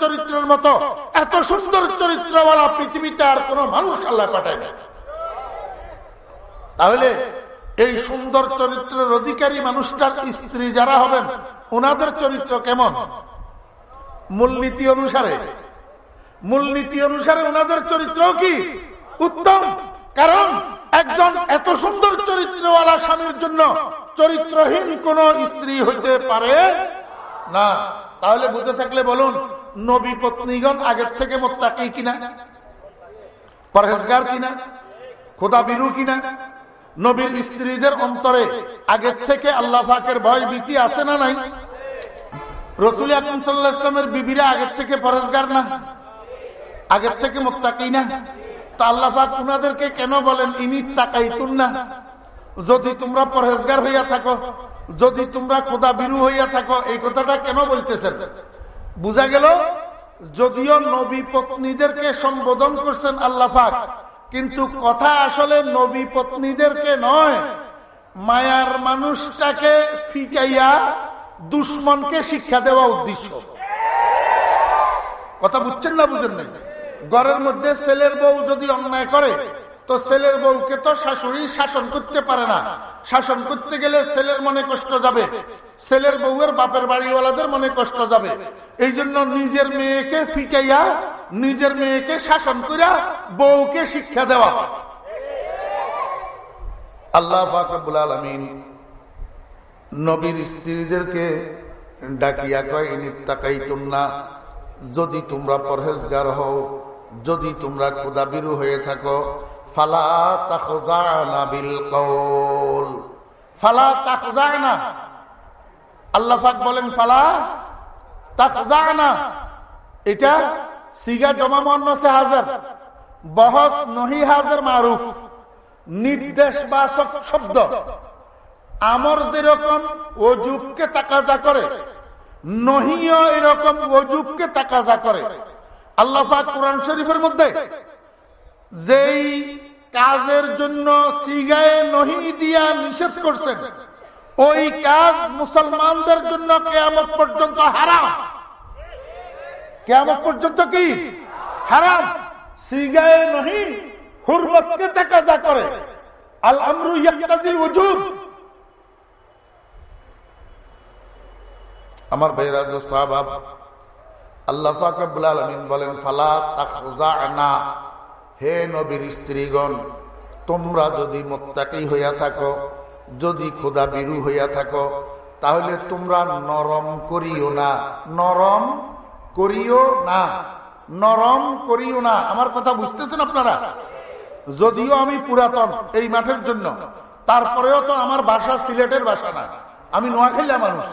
চরিত্রের মতো এত সুন্দর চরিত্রওয়ালা পৃথিবীতে আর কোন মানুষ আল্লাহ পাঠায় না তাহলে এই সুন্দর চরিত্রের অধিকারী মানুষটার স্ত্রী যারা হবেন ওনাদের চরিত্র কেমন? মূলনীতি অনুসারে। মূলনীতি অনুসারে ওনাদের চরিত্র কি? উত্তম। কারণ একজন এত সুন্দর চরিত্রওয়ালা স্বামীর জন্য চরিত্রহীন কোন স্ত্রী হইতে পারে না। তাহলে বুঝে থাকলে বলুন, নবী পত্নীগণ আগের থেকে মোত্তাকি কিনা? পরহেজগার কিনা? খোদা বিরু কিনা? নবীর স্ত্রীদের অন্তরে আগের থেকে আল্লাহ ফাকের ভয় ভীতি আছে না নাই? রসুল আকরম সাল্লাহ ইসলামের বিবিরা আগের থেকে পরেশগার না? আগের থেকে মোত্তাকি না? তা উনাদেরকে কেন বলেন, ইনি যদি তোমরা হইয়া থাকো, যদি তোমরা হইয়া থাকো, এই কথাটা কেন বুঝা গেল, যদিও নবী পত্নীদেরকে করছেন কিন্তু কথা আসলে নবী পত্নীদেরকে নয়। মায়ার মানুষটাকে ফিকাইয়া দুশ্মনকে শিক্ষা দেওয়া উদ্দেশ্য। কথা বুঝছেন না বুঝেন নাই? ঘরের মধ্যে ছেলের বউ যদি অন্যায় করে, তো ছেলের বউকে তো শাশুড়ি শাসন করতে পারে না। শাসন করতে গেলে ছেলের মনে কষ্ট যাবে। ছেলের বউয়ের বাপের বাড়িওয়ালাদের মনে কষ্ট যাবে। এই জন্য নিজের মেয়েকে ফিটাইয়া, নিজের মেয়েকে শাসন করিয়া বউকে শিক্ষা দেওয়া আল্লাহ ফাকবুল আলমিন নবীর স্ত্রীদেরকে ডাকিয়া কয় তাকাইতুম না যদি তোমরা পরহেজগার হও, যদি তোমরা কোদাবিরু হয়ে থাকো, ফালা তাখজানা বিল কওল। ফালা তাখজানা আল্লাহ পাক বলেন, ফালা তাখজানা এটা সিগা জমা মন্নসে হাজার, বহস নহি হাজার মারুফ নির্দেশ বা শব্দ। আমর যেরকম ওজুবকে তাকাজা করে, নহিও এরকম ওজুবকে তাকাজা করে। আল্লাহ পাক কোরআন শরীফের মধ্যে যেই কাজের জন্য সিগায় নহি দিয়া নিষেধ করছেন ওই কাজ মুসলমানদের জন্য কেয়ামত পর্যন্ত হারাম। কেয়ামত পর্যন্ত কি? হারাম। সিগায় নহি হুরমতকে তাকাজা করে। আল আমরু ইয়াক্তাজিল ওজুব আমার ভাইরা দোস্ত, আবাব, আল্লাহ ফাকরুল আলমিন বলেন, ফালা তাখজানা। হে নবীর স্ত্রীগণ, তোমরা যদি মোত্তাকি হইয়া থাকো যদি খোদা বিরু হইয়া থাকো, তাহলে তোমরা নরম করিও না। নরম করিও না। নরম করিও না। আমার কথা বুঝতেছেন আপনারা? যদিও আমি পুরাতন এই মাঠের জন্য, তারপরেও তো আমার বাসা সিলেটের বাসা না। আমি নোয়াখাইলা মানুষ।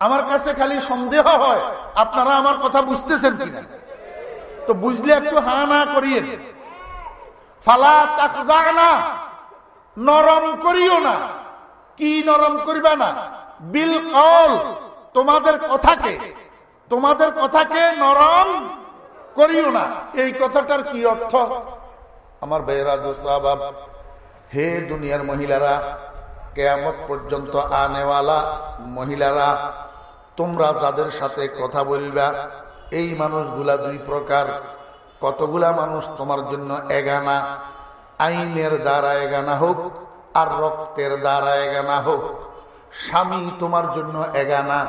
আমার কাছে খালি সন্দেহ হয়, আপনারা আমার কথা বুঝতেছেন কিনা? তো বুঝলে একটু হা না করিয়ে ফালা না নরম করিও না। কি নরম করিবা না? বিল কল তোমাদের কথাকে তোমাদের কথাকে নরম করিও না। এই কথাটার কি অর্থ? আমার বেহরা দোস্ত হে দুনিয়ার মহিলারা, কেয়ামত পর্যন্ত আনেওয়ালা মহিলারা, তোমরা যাদের সাথে কথা বলবা, এই মানুষগুলা দুই প্রকার। কতগুলা মানুষ তোমার জন্য এগানা? আইনের দ্বারা এগানা হোক আর রক্তের দ্বারা এগানা হোক। স্বামী তোমার জন্য এগানা।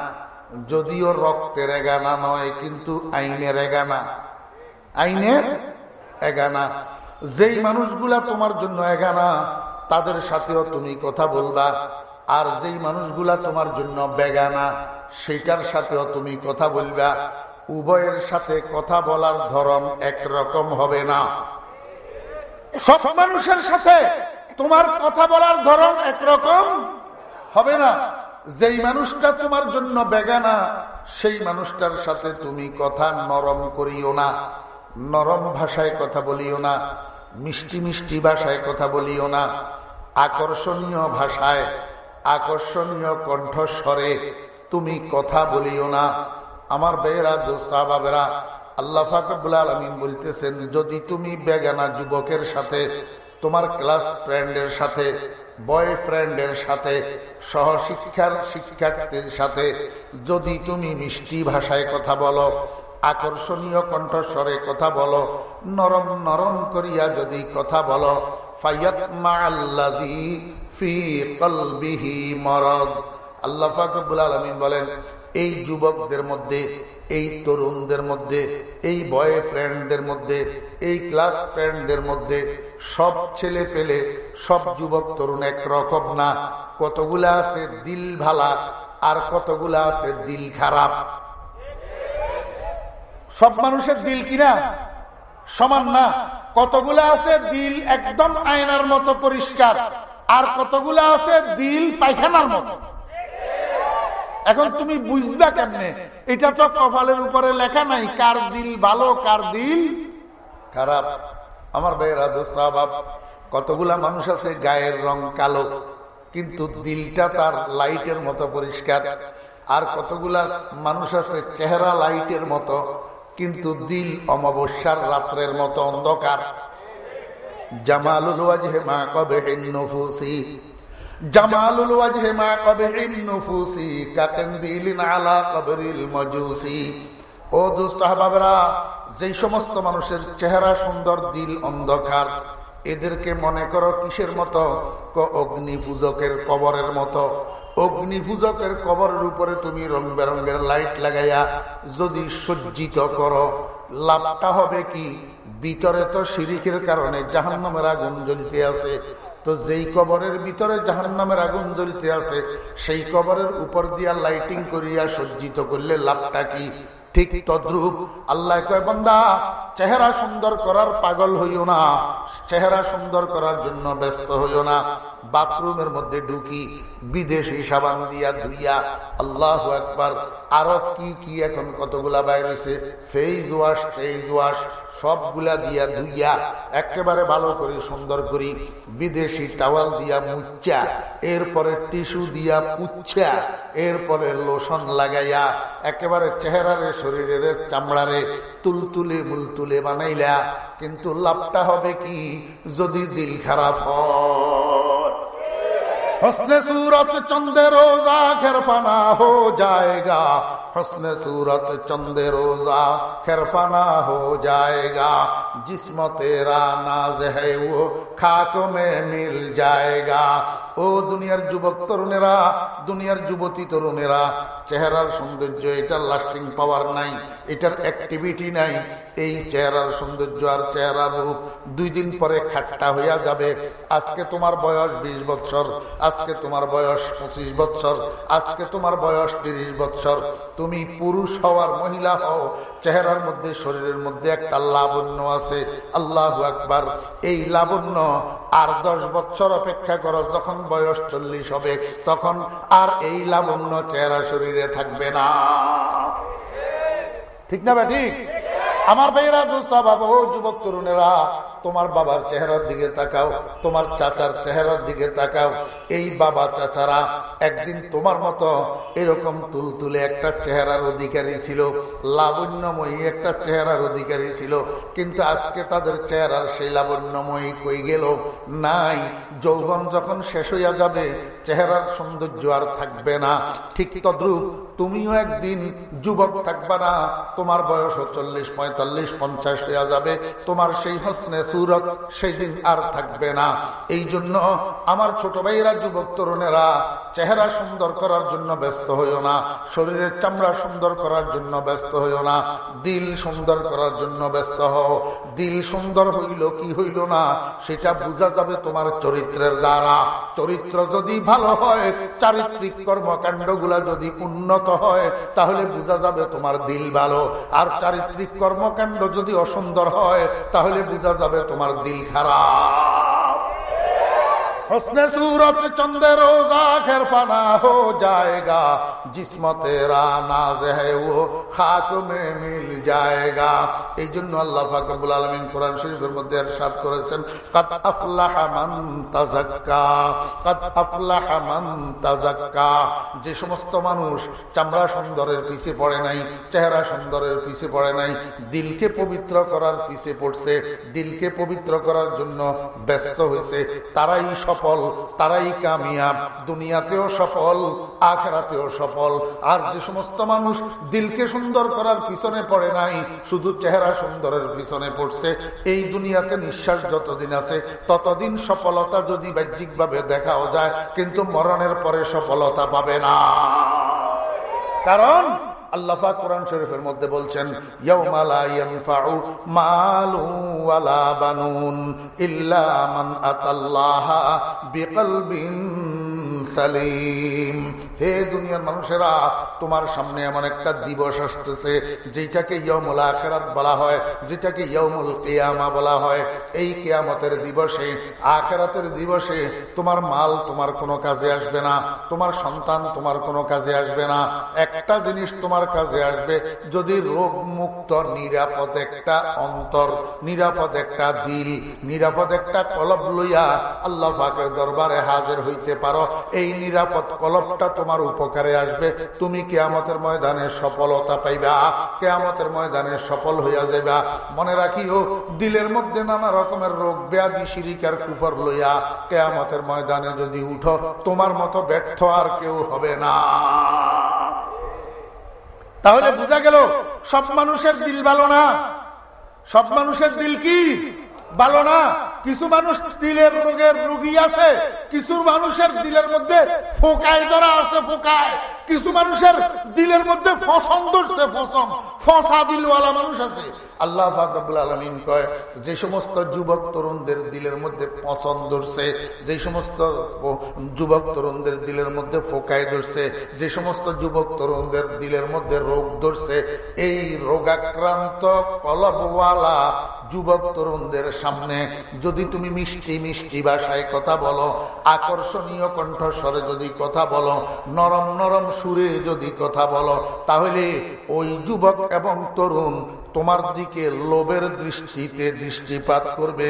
যদিও রক্তের এগানা নয়, কিন্তু আইনের এগানা। আইনের এগানা। যেই মানুষগুলা তোমার জন্য এগানা, তাদের সাথেও তুমি কথা বলবা। আর যেই মানুষগুলা তোমার জন্য বেগানা সেটার সাথেও তুমি কথা বলবা। উভয়ের সাথে কথা বলার ধরন একরকম হবে না। সব মানুষের সাথে তোমার কথা বলার ধরন একরকম? হবে না। যেই মানুষটা তোমার জন্য বেগানা, সেই মানুষটার সাথে তুমি কথা নরম করিও না। নরম ভাষায় কথা বলিও না, মিষ্টি মিষ্টি ভাষায় কথা বলিও না। আকর্ষণীয় ভাষায়, আকর্ষণীয় কণ্ঠস্বরে তুমি কথা বলিও না। আমার বেয়েরা, দোস্তা বাবেরা আল্লাহ ফাকবুল আলমিন বলতেছেন, যদি তুমি বেগানা যুবকের সাথে তোমার ক্লাস ফ্রেন্ডের সাথে, বয়ফ্রেন্ডের সাথে, সহশিক্ষার শিক্ষার্থীর সাথে, যদি তুমি মিষ্টি ভাষায় কথা বলো, আকর্ষণীয় কণ্ঠস্বরে কথা বলো, নরম নরম করিয়া যদি কথা বলো বলেন, এই যুবকদের মধ্যে, এই তরুণদের মধ্যে, এই বয় ফ্রেন্ডদের মধ্যে, এই ক্লাস ফ্রেন্ডদের মধ্যে সব ছেলে পেলে সব যুবক তরুণ একরকম না। কতগুলা আছে দিল ভালা আর কতগুলা আছে দিল খারাপ। সব মানুষের দিল কিনা সমান না। কতগুলা আছে দিল একদম আয়নার মতো পরিষ্কার আর কতগুলা আছে দিল পায়খানার মতো। এখন তুমি বুঝবা কেমনে? এটা তো কপালের উপরে লেখা নাই, কার দিল ভালো, কার দিল খারাপ। আমার ভাইয়েরা দোস্তাবাব কতগুলা মানুষ আছে, গায়ের রং কালো, কিন্তু দিলটা তার লাইটের মতো পরিষ্কার। আর কতগুলা মানুষ আছে, চেহারা লাইটের মতো, কিন্তু দিল অমাবস্যার রাত্রের মতো অন্ধকার। জামালুল মা মা মজুসি। ও দুস্তাহবাবরা যেই সমস্ত মানুষের চেহারা সুন্দর, দিল অন্ধকার, এদেরকে মনে করো কিসের মতো? অগ্নি পূজকের কবরের মতো। অগ্নি পূজকের কবরের উপরে তুমি রং বেরঙ্গের লাইট লাগাইয়া যদি সজ্জিত করো, লাভটা হবে কি? ভিতরে তো শিরিকের কারণে জাহান নামের আগুন জ্বলতে আছে। তো যেই কবরের ভিতরে জাহান নামের আগুন জ্বলতে আছে, সেই কবরের উপর দিয়া লাইটিং করিয়া সজ্জিত করলে লাভটা কি? ঠিক তদ্রুপ। আল্লাহ কয়, বন্দা, চেহারা সুন্দর করার পাগল হইও না। চেহারা সুন্দর করার জন্য ব্যস্ত হইও না। বাথরুমের মধ্যে ঢুকি, বিদেশি সাবান দিয়া ধুইয়া, আল্লাহ একবার আরও কি কি এখন কতগুলা বাইরেছে ফেজ ওয়াশ ফেজ ওয়াশ সবগুলা দিয়া ধুইয়া একেবারে ভালো করে সুন্দর করি, বিদেশি টাওয়াল দিয়া মুচা এরপরে টিস্যু দিয়া পুচ্ছা, এরপরে লোশন লাগাইয়া একেবারে চেহারারে, শরীরের চামড়ারে তুলতুলে মুলতুলে বানাইলা, কিন্তু লাভটা হবে কি যদি দিল খারাপ হ হসনে সুরত চন্দ্রের রোজা, খেরফানা হো যায়গা হসনে সুরত চন্দে রোজা খেরফানা হো যায়গা জিসম جسم تیرا ও খাক মে মিল জায়গা। ও দুনিয়ার যুবক তরুণেরা, দুনিয়ার যুবতী তরুণেরা, চেহারার সৌন্দর্য এটার লাস্টিং পাওয়ার নাই, এটার অ্যাক্টিভিটি নাই। এই চেহারার সৌন্দর্য আর চেহারার রূপ দুই দিন পরে খাট্টা হইয়া যাবে। আজকে তোমার বয়স ২০ বছর আজকে তোমার বয়স পঁচিশ বছর আজকে তোমার বয়স তিরিশ বছর তুমি পুরুষ হওয়ার মহিলা হও, চেহারার মধ্যে, শরীরের মধ্যে একটা লাবণ্য আছে। আল্লাহ আকবার। এই লাবণ্য আর দশ বছর অপেক্ষা করো, যখন বয়স চল্লিশ হবে, তখন আর এই লাবণ্য চেহারা শরীরে থাকবে না। ঠিক না ঠিক? আমার ভাইয়েরা, দোস্ত বাবা ও যুবক, তরুণেরা তোমার বাবার চেহারার দিকে তাকাও, তোমার চাচার চেহারার দিকে তাকাও। এই বাবা চাচারা একদিন তোমার মতো এরকম তুলতুলে একটা চেহারার অধিকারী ছিল, লাবণ্যময়ী একটা চেহারার অধিকারী ছিল। কিন্তু আজকে তাদের চেহারার সেই লাবণ্যময়ী কই গেল? নাই। যৌবন যখন শেষ হইয়া যাবে, চেহারার সৌন্দর্য আর থাকবে না। ঠিক তদ্রুপ তুমিও একদিন যুবক থাকবা না। তোমার বয়স চল্লিশ, পঁয়তাল্লিশ, পঞ্চাশ হইয়া যাবে। তোমার সেই হসনে সুরত সেই দিন আর থাকবে না। এই জন্য আমার ছোট ভাইরা, যুবক তরুণেরা, চেহারা সুন্দর করার জন্য ব্যস্ত হইও না। শরীরের চামড়া সুন্দর করার জন্য ব্যস্ত হইও না। দিল সুন্দর করার জন্য ব্যস্ত হও। দিল সুন্দর হইল কি হইল না, সেটা বোঝা যাবে তোমার চরিত্রের দ্বারা। চরিত্র যদি ভালো হয়, চারিত্রিক কর্মকাণ্ডগুলা যদি উন্নত হয়, তাহলে বোঝা যাবে তোমার দিল ভালো। আর চারিত্রিক কর্মকাণ্ড যদি অসুন্দর হয়, তাহলে বোঝা যাবে তোমার দিল খারাপ। হসনে সুরত چند রোজা খের পানা হো جائے জিসম তেরা تیرا ناز ہے وہ خاک میں এই জন্য আল্লাহ ফাকরুল আলমিন কোরআন শরীফের মধ্যে সাত করেছেন কত আফলাহ মান তাজাক্কা কত আফলাহ মান তাজাক্কা যে সমস্ত মানুষ চামড়া সুন্দরের পিছে পড়ে নাই, চেহারা সুন্দরের পিছে পড়ে নাই, দিলকে পবিত্র করার পিছে পড়ছে, দিলকে পবিত্র করার জন্য ব্যস্ত হয়েছে, তারাই সব সফল, তারাই কামিয়াব। দুনিয়াতেও সফল, আখেরাতেও সফল। আর যে সমস্ত মানুষ দিলকে সুন্দর করার পিছনে পড়ে নাই, শুধু চেহারা সুন্দরের পিছনে পড়ছে। এই দুনিয়াতে নিঃশ্বাস যতদিন আছে, ততদিন সফলতা যদি বাহ্যিকভাবে দেখাও যায়, কিন্তু মরণের পরে সফলতা পাবে না। কারণ আল্লাফা কোরআন শরীফের মধ্যে বলছেন সালিম। হে দুনিয়ার মানুষেরা, তোমার সামনে এমন একটা দিবস আসতেছে, যেটাকে ইয়মুল আখেরাত বলা হয়, যেটাকে ইয়মুল কেয়ামা বলা হয়। এই কেয়ামতের দিবসে, আখেরাতের দিবসে তোমার মাল তোমার কোনো কাজে আসবে না, তোমার সন্তান তোমার কোনো কাজে আসবে না। একটা জিনিস তোমার কাজে আসবে, যদি রোগ মুক্ত নিরাপদ একটা অন্তর, নিরাপদ একটা দিল, নিরাপদ একটা কলব লইয়া আল্লাহ পাকের দরবারে হাজির হইতে পারো। এই নিরাপদ কলবটা তোমার উপকারে আসবে। তুমি কেয়ামতের ময়দানে সফলতা পাইবা, কেয়ামতের ময়দানে সফল হইয়া যাইবা। মনে রাখিও, দিলের মধ্যে নানা রকমের রোগ, ব্যাধি, শিরিকার কুপর লইয়া কেয়ামতের ময়দানে যদি উঠো, তোমার মতো ব্যর্থ আর কেউ হবে না। তাহলে বোঝা গেল, সব মানুষের দিল ভালো না? সব মানুষের দিল কি? ভালো না। কিছু মানুষ দিলের রোগের রুগী আছে, কিছু মানুষের দিলের মধ্যে ফোকায় ধরা আছে, ফোকায়। কিছু মানুষের দিলের মধ্যে ফসন ধরছে ফসন ফসা দিলওয়ালা মানুষ আছে। আল্লাহ ফাকরুল আলমিন কয়, যে সমস্ত যুবক তরুণদের দিলের মধ্যে পছন্দ ধরছে, যে সমস্ত যুবক তরুণদের দিলের মধ্যে ফোকায় ধরছে, যে সমস্ত যুবক তরুণদের দিলের মধ্যে রোগ ধরছে, এই রোগাক্রান্ত কলবওয়ালা যুবক তরুণদের সামনে যদি তুমি মিষ্টি মিষ্টি ভাষায় কথা বলো, আকর্ষণীয় কণ্ঠস্বরে যদি কথা বলো, নরম নরম সুরে যদি কথা বলো, তাহলে ওই যুবক এবং তরুণ তোমার দিকে লোভের দৃষ্টিতে দৃষ্টিপাত করবে,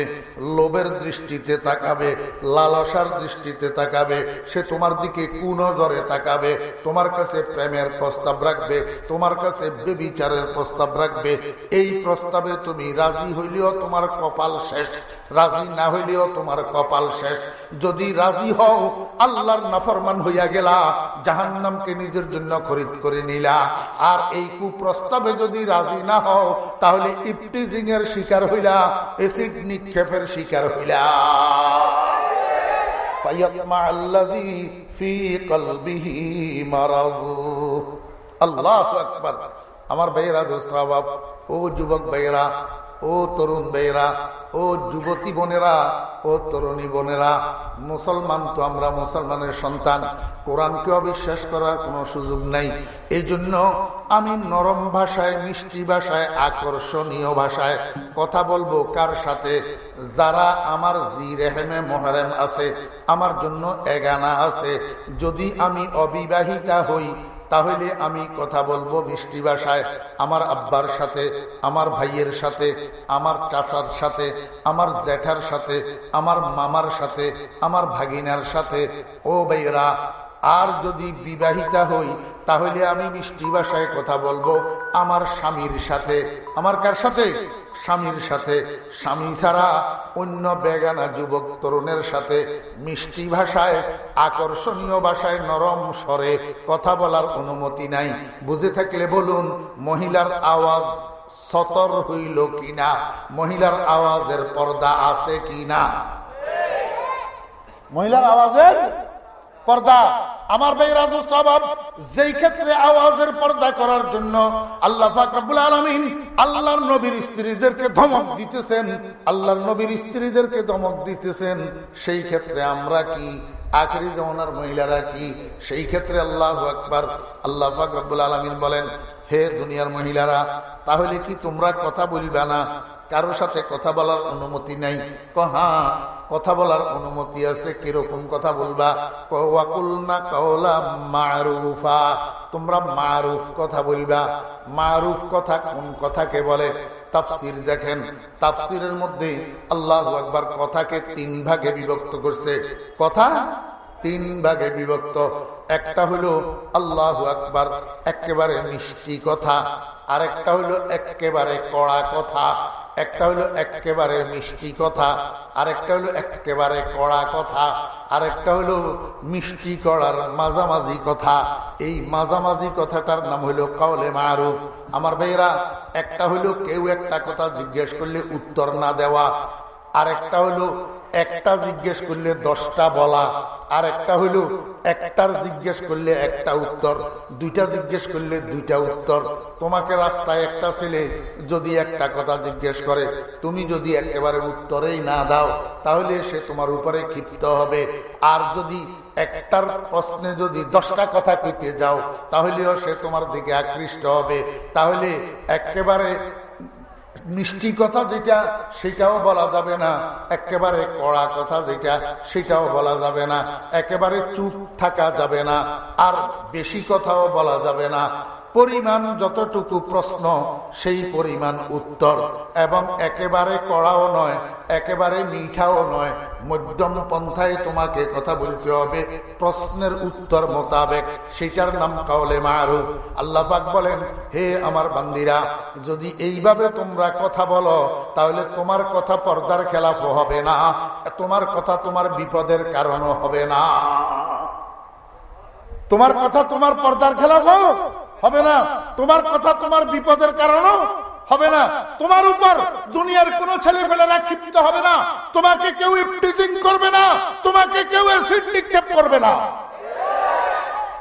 লোভের দৃষ্টিতে তাকাবে, লালসার দৃষ্টিতে তাকাবে, সে তোমার দিকে কুনজরে তাকাবে, তোমার কাছে প্রেমের প্রস্তাব রাখবে, তোমার কাছে বেবিচারের প্রস্তাব রাখবে। এই প্রস্তাবে তুমি রাজি হইলেও তোমার কপাল শেষ, রাজি না হইলেও তোমার কপাল শেষ। যদি রাজি হও, আল্লাহর নাফরমান হইয়া গেলা, জাহান্নামকে নিজের জন্য খরিদ করে নিলা। আর এই কুপ্রস্তাবে যদি রাজি না হও, তাহলে ইপটিজিং এর শিকার হইলা, এসিড নিক্ষেপের শিকার হইলা। আমার ভাইয়েরা, দোস্ত ও যুবক ভাইয়েরা ও তরুণ বেয়েরা ও যুবতী বোনেরা, ও তরুণী বোনেরা, মুসলমান তো আমরা মুসলমানের সন্তান, কোরআনকে অবিশ্বাস করার কোনো সুযোগ নাই। এই জন্য আমি নরম ভাষায়, মিষ্টি ভাষায়, আকর্ষণীয় ভাষায় কথা বলব কার সাথে? যারা আমার জি রেহেমে মহারেম আছে, আমার জন্য এগানা আছে। যদি আমি অবিবাহিতা হই তাহলে আমি কথা বলব মিষ্টি ভাষায় আমার আব্বার সাথে, আমার ভাইয়ের সাথে, আমার চাচার সাথে, আমার জ্যাঠার সাথে, আমার মামার সাথে, আমার ভাগিনার সাথে। ও ভাইয়েরা, আর যদি বিবাহিতা হই, তাহলে আমি মিষ্টি ভাষায় কথা বলব আমার স্বামীর সাথে। আমার কার সাথে? স্বামীর সাথে, স্বামী ছাড়া অন্য বেগানা যুবক তরুণের সাথে মিষ্টি ভাষায়, আকর্ষণীয় ভাষায় নরম স্বরে কথা বলার অনুমতি নাই। বুঝে থাকলে বলুন, মহিলার আওয়াজ সতর হইল কিনা? মহিলার আওয়াজের পর্দা আছে কিনা? মহিলার আওয়াজের পর্দা। আমার ভাইরা দুস্তাবাব যেই ক্ষেত্রে আওয়াজের পর্দা করার জন্য আল্লাহ ফাকরাবুল আলমিন আল্লাহর নবীর স্ত্রীদেরকে ধমক দিতেছেন। আল্লাহর নবীর স্ত্রীদেরকে ধমক দিতেছেন। সেই ক্ষেত্রে আমরা কি? আখরি জমানার মহিলারা কি? সেই ক্ষেত্রে আল্লাহ আকবার। আল্লাহ ফাকরাবুল আলমিন বলেন, হে দুনিয়ার মহিলারা, তাহলে কি তোমরা কথা বলবে না? কারোর সাথে কথা বলার অনুমতি নাই। কহা কথা বলার অনুমতি আছে, কীরকম কথা বলবা? না কওলা মারুফা। তোমরা মারুফ কথা বলবা। মারুফ কথা কোন কথাকে বলে? তাফসির দেখেন। তাফসিরের মধ্যে আল্লাহ একবার কথাকে তিন ভাগে বিভক্ত করছে। কথা? তিন ভাগে বিভক্ত। একটা হলো আল্লাহ আকবার, একেবারে মিষ্টি কথা। আরেকটা হলো একেবারে কড়া কথা। একটা হলো একেবারে মিষ্টি কথা আর একটা হলো একেবারে কড়া কথা আর একটা হলো মিষ্টি কড়ার মাঝামাঝি কথা। এই মাঝামাঝি কথাটার নাম হলো কাউলে মারুফ। আমার ভাইয়েরা, একটা হলো কেউ একটা কথা জিজ্ঞেস করলে উত্তর না দেওয়া আর একটা হলো একটা জিজ্ঞেস করলে দশটা বলা, আর একটা হইল একটার জিজ্ঞেস করলে একটা উত্তর, দুইটা জিজ্ঞেস করলে দুইটা উত্তর। তোমাকে রাস্তায় একটা ছেলে যদি একটা কথা জিজ্ঞেস করে, তুমি যদি একেবারে উত্তরেই না দাও, তাহলে সে তোমার উপরে ক্ষিপ্ত হবে। আর যদি একটার প্রশ্নে যদি দশটা কথা কইতে যাও, তাহলেও সে তোমার দিকে আকৃষ্ট হবে। তাহলে একেবারে মিষ্টি কথা যেটা, সেটাও বলা যাবে না। একেবারে কড়া কথা যেটা, সেটাও বলা যাবে না। একেবারে চুপ থাকা যাবে না। আর বেশি কথাও বলা যাবে না। পরিমাণ যতটুকু প্রশ্ন, সেই পরিমাণ উত্তর। এবং একেবারে কড়াও নয়, একেবারে মিঠাও নয়। মধ্যম পন্থায় তোমাকে কথা বলতে হবে। প্রশ্নের উত্তর মোতাবেক, সেটার নাম কাউলে মারুফ। আল্লাহ পাক বলেন, হে আমার বান্দিরা, যদি এইভাবে তোমরা কথা বলো, তাহলে তোমার কথা পর্দার খেলাফ হবে না। তোমার কথা তোমার বিপদের কারণও হবে না। তোমার কথা তোমার পর্দার খেলাফ হবে না। তোমার কথা তোমার বিপদের কারণও হবে না। তোমার উপর দুনিয়ার কোন ছেলে ফেলেরা ক্ষিপ্ত হবে না। তোমাকে কেউ ইফটিজিং করবে না। তোমাকে কেউ নিক্ষেপ করবে না।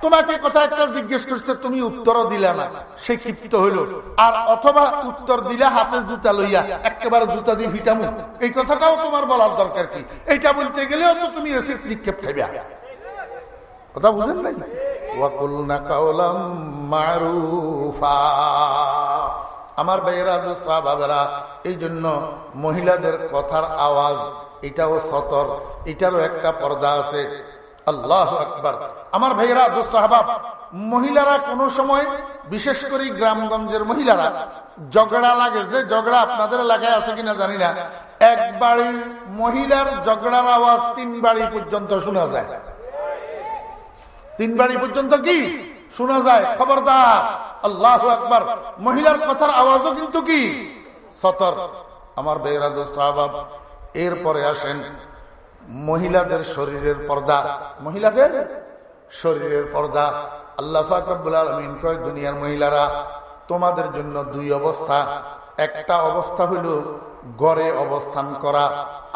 তোমাকে কথা একটা জিজ্ঞেস করছে, তুমি উত্তরও দিলে না। সে ক্ষিপ্ত হইল। আর অথবা উত্তর দিলে হাতে জুতা লইয়া একেবারে জুতা দিয়ে ভিটামু। এই কথাটাও তোমার বলার দরকার কি? এইটা বলতে গেলেও তো তুমি এসে নিক্ষেপ খাইবে। কথা বুঝেন নাই? আমার বাবেরা এই জন্য মহিলাদের কথার আওয়াজ, এটাও সতর, এটারও একটা পর্দা আছে। আল্লাহ আকবার। আমার ভাইয়েরা দোস্ত হাবাব, মহিলারা কোন সময়, বিশেষ করে গ্রামগঞ্জের মহিলারা, ঝগড়া লাগে, যে ঝগড়া আপনাদের এলাকায় আছে কিনা জানি না, এক বাড়ির মহিলার ঝগড়ার আওয়াজ তিন বাড়ি পর্যন্ত শোনা যায়। তিন বাড়ি পর্যন্ত কি? শোনা যায়, খবরদার। আল্লাহ আকবার। মহিলার কথার আওয়াজও কিন্তু কি? সতর। আমার বেহরা দোস্ত এরপরে আসেন মহিলাদের শরীরের পর্দা। মহিলাদের শরীরের পর্দা। আল্লাহ দুনিয়ার মহিলারা, তোমাদের জন্য দুই অবস্থা। একটা অবস্থা হইল গড়ে অবস্থান করা।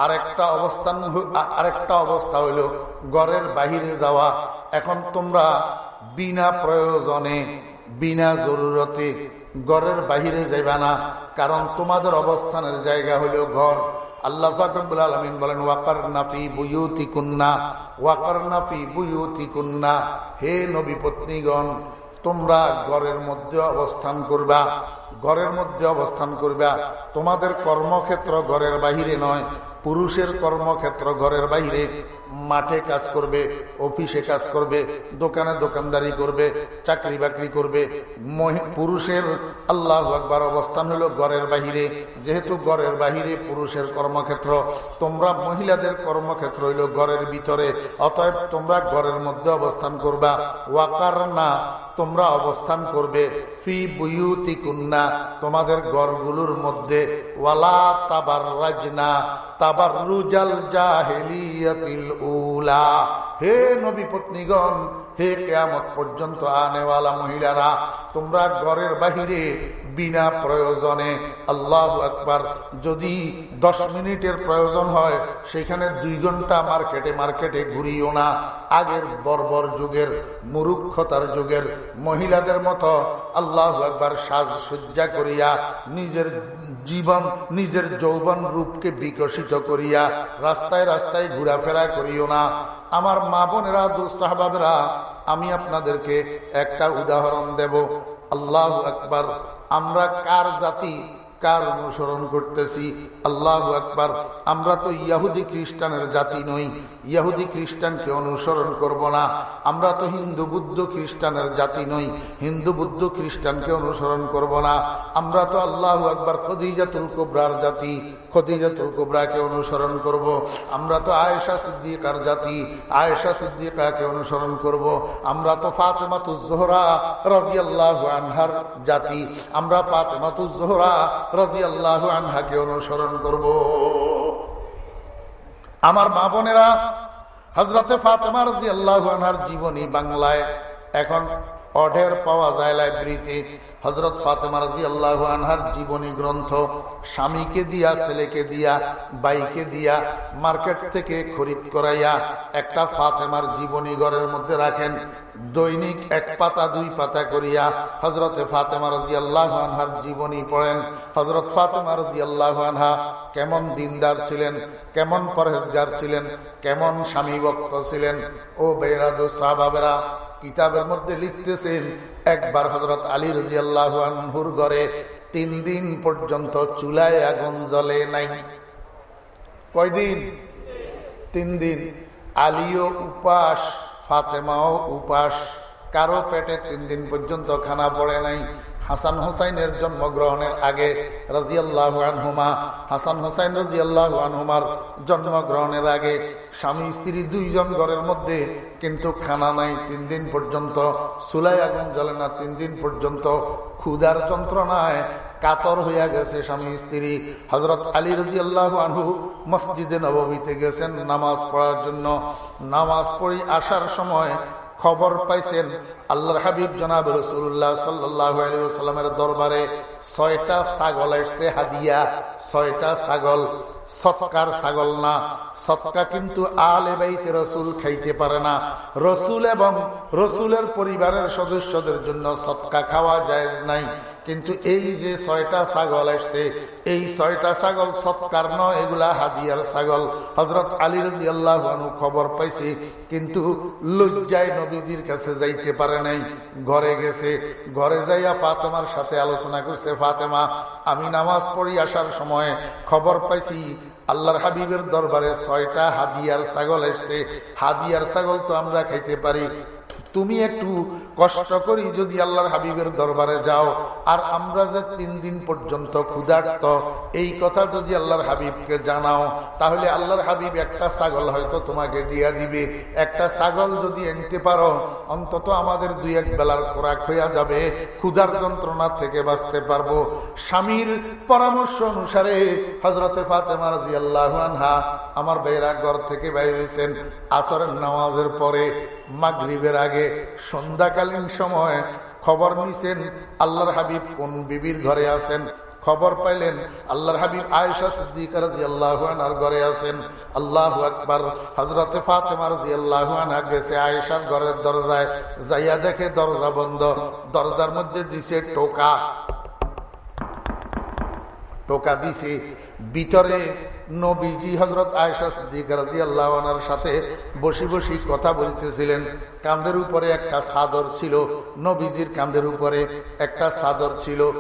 আরেকটা অবস্থান আরেকটা অবস্থা হইল গড়ের বাহিরে যাওয়া। এখন তোমরা বিনা প্রয়োজনে, বিনা জরুরতে গড়ের বাহিরে যাইবা না, কারণ তোমাদের অবস্থানের জায়গা হইল ঘর। আল্লাহ ফাকরুল আলমিন বলেন ওয়াকার নাফি বুয়ুতি কুন্না ওয়াকার নাফি বুয়ুতি কুন্না হে নবী পত্নীগণ তোমরা ঘরের মধ্যে অবস্থান করবা। ঘরের মধ্যে অবস্থান করবা। তোমাদের কর্মক্ষেত্র ঘরের বাহিরে নয়, পুরুষের কর্মক্ষেত্র ঘরের বাইরে মাঠে কাজ করবে, অফিসে কাজ করবে, দোকানে দোকানদারি করবে, চাকরি বাকরি করবে। পুরুষের আল্লাহ আকবার অবস্থান হলো ঘরের বাহিরে। যেহেতু ঘরের বাহিরে পুরুষের কর্মক্ষেত্র, তোমরা মহিলাদের কর্মক্ষেত্র হইল ঘরের ভিতরে। অতএব তোমরা ঘরের মধ্যে অবস্থান করবা। ওয়াকার না তোমরা অবস্থান করবে। তোমাদের গড়গুলোর মধ্যে, ওয়ালা তাবার রাজনা তাবার রুজাল উলা। হে নবী পত্নীগণ, হে কেয়ামত পর্যন্ত আনেওয়ালা মহিলারা, তোমরা ঘরের বাহিরে বিনা প্রয়োজনে। আল্লাহ একবার যদি দশ মিনিটের প্রয়োজন হয়, সেখানে দুই ঘণ্টা মার্কেটে মার্কেটে ঘুরিও না। আগের বর্বর যুগের মুরুক্ষতার যুগের মহিলাদের মতো আল্লাহ একবার সাজসজ্জা করিয়া, নিজের জীবন, নিজের যৌবন রূপকে বিকশিত করিয়া, রাস্তায় রাস্তায় ঘোরাফেরা করিও না। আমার মা বোনেরা দুস্তাহবাবরা আমি আপনাদেরকে একটা উদাহরণ দেব। আল্লাহ একবার আমরা কার জাতি? কার অনুসরণ করতেছি? আল্লাহ একবার আমরা তো ইয়াহুদি খ্রিস্টানের জাতি নই। ইয়াহুদি খ্রিস্টানকে অনুসরণ করব না আমরা তো হিন্দু বুদ্ধ খ্রিস্টানের জাতি নই হিন্দু বুদ্ধ খ্রিস্টানকে অনুসরণ করব না আমরা তো আল্লাহ একবার খদিজাতুল কোবরার জাতি, খদিজাতুল কোবরাকে অনুসরণ করব। আমরা তো আয়েশা সিদ্দিকার জাতি, আয়েশা সিদ্দিকাকে অনুসরণ করব। আমরা তো ফাতেমাতুজোহরা রবি আল্লাহ আনহার জাতি, আমরা ফাতেমাতুজোহরা রবি আল্লাহ আনহাকে অনুসরণ করব। আমার মা বোনেরা হজরতে ফাতেমার জীবনী বাংলায় এখন অঢের পাওয়া যায় লাইব্রেরিতে। হজরত ফাতেমা রাজি আল্লাহ আনহার জীবনী গ্রন্থ, স্বামীকে দিয়া, ছেলেকে দিয়া, বাইকে দিয়া মার্কেট থেকে খরিদ করাইয়া একটা ফাতেমার জীবনী ঘরের মধ্যে রাখেন। দৈনিক এক পাতা, দুই পাতা করিয়া হজরতে ফাতেমা রাজি আল্লাহ আনহার জীবনী পড়েন। হজরত ফাতেমা রাজি আল্লাহ আনহা কেমন দিনদার ছিলেন, কেমন পরহেজগার ছিলেন, কেমন স্বামী ভক্ত ছিলেন। ও বেরাদ সাহাবাবেরা কিতাবের মধ্যে লিখতেছেন, একবার হজরত আলী রাজি আল্লাহুর ঘরে তিন দিন পর্যন্ত চুলায় আগুন জ্বলে নাই। কয়দিন তিন দিন। আলীও উপাস, ফাতেমাও উপাস, কারও পেটে তিন দিন পর্যন্ত খানা পড়ে নাই। হাসান হোসাইনের জন্মগ্রহণের আগে রাজিয়াল্লাহ আনহুমা, হাসান হোসাইন রাজিয়াল্লাহ আনহুমার জন্মগ্রহণের আগে স্বামী, স্ত্রী দুইজন ঘরের মধ্যে, কিন্তু খানা নাই, তিন দিন পর্যন্ত সুলাই আগুন জ্বলে না, তিন দিন পর্যন্ত ক্ষুদার যন্ত্রণায় কাতর হইয়া গেছে স্বামী, স্ত্রী। হজরত আলী রাজি আল্লাহ আনহু মসজিদে নবমীতে গেছেন নামাজ পড়ার জন্য। নামাজ পড়ি আসার সময় খবর পাইছেন আল্লাহর হাবিব জনাব রসুল্লাহ সাল্লামের দরবারে ছয়টা ছাগল এসছে, হাদিয়া। ছয়টা ছাগল, সৎকার ছাগল না। সৎকা কিন্তু আলে বাইতে রসুল খাইতে পারে না। রসুল এবং রসুলের পরিবারের সদস্যদের জন্য সৎকা খাওয়া যায় নাই। কিন্তু এই যে ছয়টা ছাগল আসছে, এই ছয়টা ছাগল সৎকার নয়, এগুলা হাদিয়ার ছাগল। হজরত আলী রবি আল্লাহ খবর পাইছে, কিন্তু লজ্জায় নবীজির কাছে যাইতে পারে নাই। ঘরে গেছে, ঘরে যাইয়া ফাতেমার সাথে আলোচনা করছে, ফাতেমা, আমি নামাজ পড়ি আসার সময় খবর পাইছি, আল্লাহর হাবিবের দরবারে ছয়টা হাদিয়ার ছাগল এসছে হাদিয়ার ছাগল তো আমরা খাইতে পারি তুমি একটু কষ্ট করি যদি আল্লাহর হাবিবের দরবারে যাও। আর আমরা যে তিন দিন পর্যন্ত ক্ষুধার্ত, এই কথা যদি আল্লাহর হাবিবকে জানাও, তাহলে আল্লাহর হাবিব একটা ছাগল হয়তো তোমাকে দিয়া দিবে। একটা ছাগল যদি এনতে পারো, অন্তত আমাদের দুই এক বেলার খোরাক হইয়া যাবে, ক্ষুধার যন্ত্রণা থেকে বাঁচতে পারব। স্বামীর পরামর্শ অনুসারে হজরতে ফাতেমার আল্লাহানহা আমার বেয়েরা ঘর থেকে বাইরেছেন। আসরের নামাজের পরে মাগরিবের আগে সন্ধ্যাকালীন সময় খবর নিছেন আল্লাহর হাবিব কোন বিবির ঘরে আছেন। খবর পাইলেন আল্লাহর হাবিব সিদ্দিকার আল্লাহার ঘরে আছেন। আল্লাহ আকবর হজরতে ফাতেমার আল্লাহানা গেছে আয়েশার ঘরের দরজায়, যাইয়া দেখে দরজা বন্ধ, দরজার মধ্যে দিছে টোকা। টোকা দিছে, ভিতরে নবীজি হজরত আয়সা আল্লাহর সাথে বসি বসি কথা বলতেছিলেন। কাঁধের উপরে একটা সাদর ছিল। নবীজির কাঁধের উপরে একটা সাদর ছিল।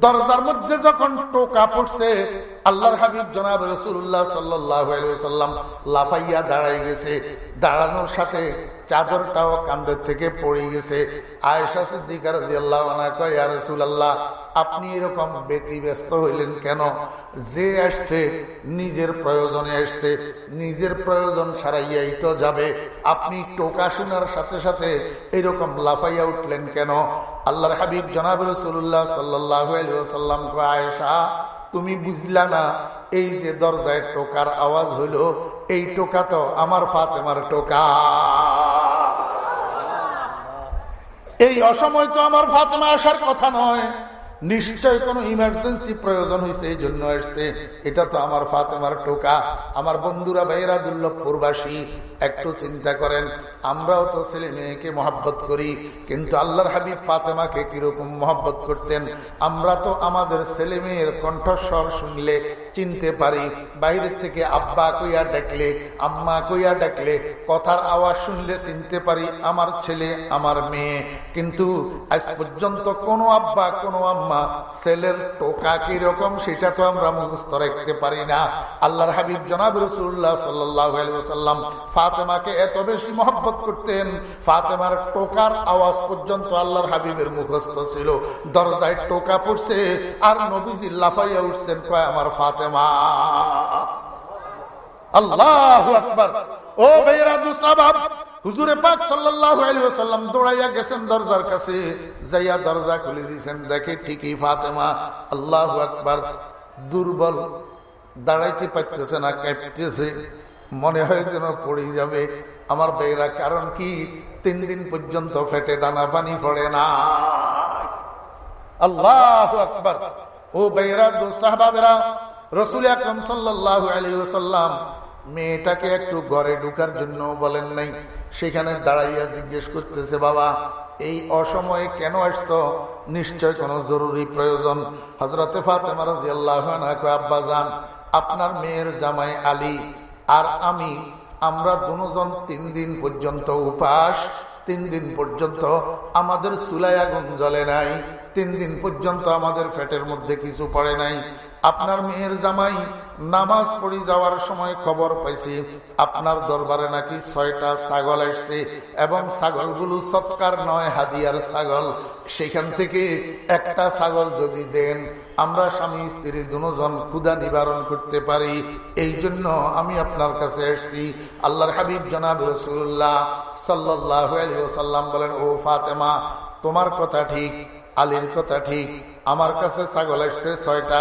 দরজার মধ্যে যখন টোকা পড়ছে, আল্লাহর হাবিব জনাব রসুল্লাহ সাল্লাম লাফাইয়া দাঁড়াই গেছে। দাঁড়ানোর সাথে চাদরটাও কান্দের থেকে পড়ে গেছে। আয়েশা সিদ্দিকার আল্লাহ আপনি এরকম ব্যস্ত হইলেন কেন? যে আসছে নিজের প্রয়োজনে আসছে। নিজের প্রয়োজন সারাইয়াই তো যাবে। আপনি টোকা শোনার সাথে সাথে এরকম লাফাইয়া উঠলেন কেন? আল্লাহর হাবিব জনাব রসুল্লাহ সাল্লাম আয়েশা, তুমি বুঝলা না, এই যে দরজায় টোকার আওয়াজ হইল, এই টোকা তো আমার ফাতেমার টোকা। এই অসময় তো আমার ফাতেমা আসার কথা নয়। নিশ্চয় কোন ইমার্জেন্সি প্রয়োজন হয়েছে এই জন্য এসছে এটা তো আমার ফাতেমার টোকা। আমার বন্ধুরা ভাইয়েরা, দুর্লভপুরবাসী, একটু চিন্তা করেন, আমরাও তো ছেলে মেয়েকে মহাব্বত করি, কিন্তু আল্লাহর হাবিব ফাতেমাকে কীরকম মহাব্বত করতেন? আমরা তো আমাদের ছেলে মেয়ের কণ্ঠস্বর শুনলে চিনতে পারি। বাইরের থেকে আব্বা কইয়া ডাকলে, আম্মা কইয়া ডাকলে, কথার আওয়াজ শুনলে চিনতে পারি আমার ছেলে, আমার মেয়ে। কিন্তু আজ পর্যন্ত কোনো আব্বা, কোনো আম্মা ছেলের টোকা কীরকম সেটা তো আমরা মুখস্থ রাখতে পারি না। আল্লাহর হাবিব জনাব রসুল্লাহ সাল্লাম ফাতেমাকে এত বেশি মহব্বত করতেন, ফাতেমার টোকার আওয়াজ পর্যন্ত আল্লাহর হাবিবের মুখস্থ ছিল। দরজায় টোকা পড়ছে আর নবীজি লাফাইয়া উঠছেন, কয়, আমার ফাতেমা ও বেরা দুস্তাবাব হুজুরে পাক সাল্লাল্লাহু আলাইহি ওয়াসাল্লাম দৌড়াইয়া গেছেন দরজার কাছে, যাইয়া দরজা খুলে দিয়েছেন দেখে ঠিকই ফাতেমা, আল্লাহু আকবার, দুর্বল, দাঁড়াইতে পারতেছে না, কাঁপতেছে। মনে হয় যেন পড়ে যাবে। আমার বেয়েরা কারণ কি? তিন দিন পর্যন্ত ফেটে দানা পানি পড়ে না। আল্লাহ আকবর। ও বেয়েরা দোস্তাহবাবেরা রসুল আকরম সাল্লাহ আলী মেয়েটাকে একটু ঘরে ঢুকার জন্য বলেন নাই। সেখানে দাঁড়াইয়া জিজ্ঞেস করতেছে, বাবা, এই অসময়ে কেন আসছ? নিশ্চয় কোনো জরুরি প্রয়োজন। হজরতে ফাতেমা আব্বা যান আপনার মেয়ের জামাই আলী আর আমি, আমরা দুজন তিন দিন পর্যন্ত উপাস, তিন দিন পর্যন্ত আমাদের চুলাই আগুন জ্বলে নাই, তিন দিন পর্যন্ত আমাদের ফ্যাটের মধ্যে কিছু পড়ে নাই আপনার মেয়ের জামাই নামাজ পড়ি যাওয়ার সময় খবর পাইছি, আপনার দরবারে নাকি ছয়টা ছাগল আসছে এবং ছাগলগুলো সৎকার নয়, হাদিয়ার ছাগল। সেখান থেকে একটা ছাগল যদি দেন, আমরা স্বামী, স্ত্রী দুজন ক্ষুদা নিবারণ করতে পারি। এই জন্য আমি আপনার কাছে এসছি আল্লাহর হাবিব জনাব রসুল্লাহ সাল্লাহ বলেন, ও ফাতেমা, তোমার কথা ঠিক, আলীর কথা ঠিক আমার কাছে ছাগল এসছে ছয়টা,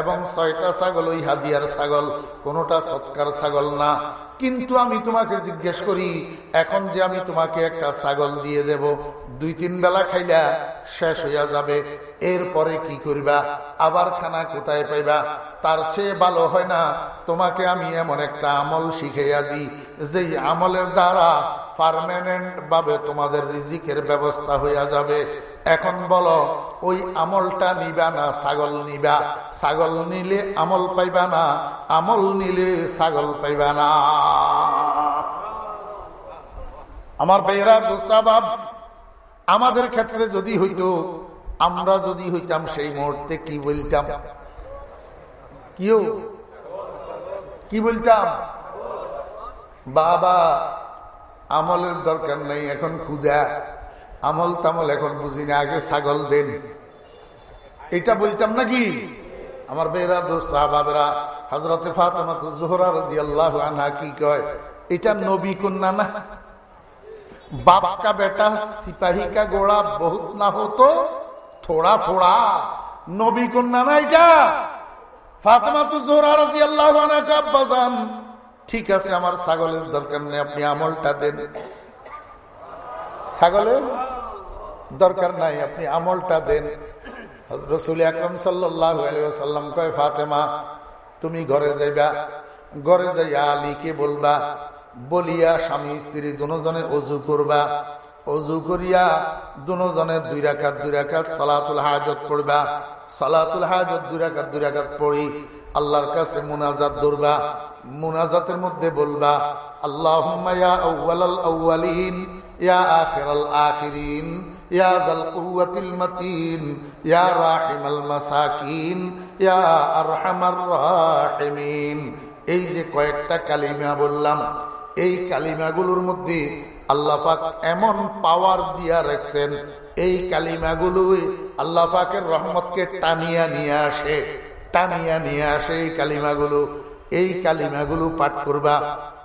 এবং ছয়টা ছাগল ওই হাদিয়ার ছাগল, কোনটা সৎকার ছাগল না। কিন্তু আমি তোমাকে জিজ্ঞেস করি, এখন যে আমি তোমাকে একটা ছাগল দিয়ে দেব, দুই তিন বেলা খাইলা শেষ হইয়া যাবে, এরপরে কি করিবা? আবার খানা কোথায় পাইবা? তার চেয়ে ভালো হয় না, তোমাকে আমি এমন একটা আমল শিখাইয়া দিই, যেই আমলের দ্বারা পারমানেন্ট ভাবে তোমাদের রিজিকের ব্যবস্থা হইয়া যাবে। এখন বলো, ওই আমলটা নিবা না, ছাগল নিবা? ছাগল নিলে আমল পাইবা না, আমল নিলে ছাগল পাইবা না। আমার বেয়েরা দোস্তাবাব আমাদের ক্ষেত্রে যদি হইতো, আমরা যদি হইতাম সেই মুহূর্তে কি বলতাম? কি বলতাম? বাবা, আমলের দরকার নেই, এখন ক্ষুদা আমল তামল এখন বুঝি না, আগে ছাগল দেনি। এটা বলতাম নাকি? আমার বেরা দোস্ত আবাবেরা হজরতে ফাতেমাত জোহরা রাজি আল্লাহ আনহা কি কয়? এটা নবী কন্যা না? বাবাকা কা বেটা সিপাহী কা গোড়া, বহুত না হতো, থোড়া থোড়া। নবী কন্যা না এটা? তো জোহরার দি আল্লাহ আনহা ঠিক আছে, আমার ছাগলের দরকার নেই, আপনি আমলটা দেন। ছাগলের দরকার নাই, আপনি আমলটা দেন। রসুল আকরম সাল্লাম কয়, ফাতেমা, তুমি ঘরে যাইবা। ঘরে যাইয়া আলীকে বলবা, বলিয়া স্বামী, স্ত্রী দুজনে অজু করবা। অজু করিয়া দুজনে দুই রাখাত দুই রাখাত সালাতুল হাজত পড়বা। সালাতুল হাজত, দুই রাখাত দুই রাখাত পড়ি, আল্লাহর কাছে মুনাজাত ধরবা। মুনাজাতের মধ্যে বলবা আল্লাহ আউ্বালিন ইয়া আখিরাল আখিরিন ইয়া দাল কুওয়াতিল মাতিন ইয়া রাহিমাল মাসাকিন ইয়া আরহামার রাহিমিন এই যে কয়েকটা কালিমা বললাম, এই কালিমাগুলোর মধ্যে আল্লাপাক এমন পাওয়ার দিয়া রাখছেন, এই কালিমাগুলোই আল্লাহ পাকের রহমতকে টানিয়া নিয়ে আসে, টানিয়া নিয়ে আসে এই কালিমাগুলো। এই কালিমাগুলো পাঠ করবা।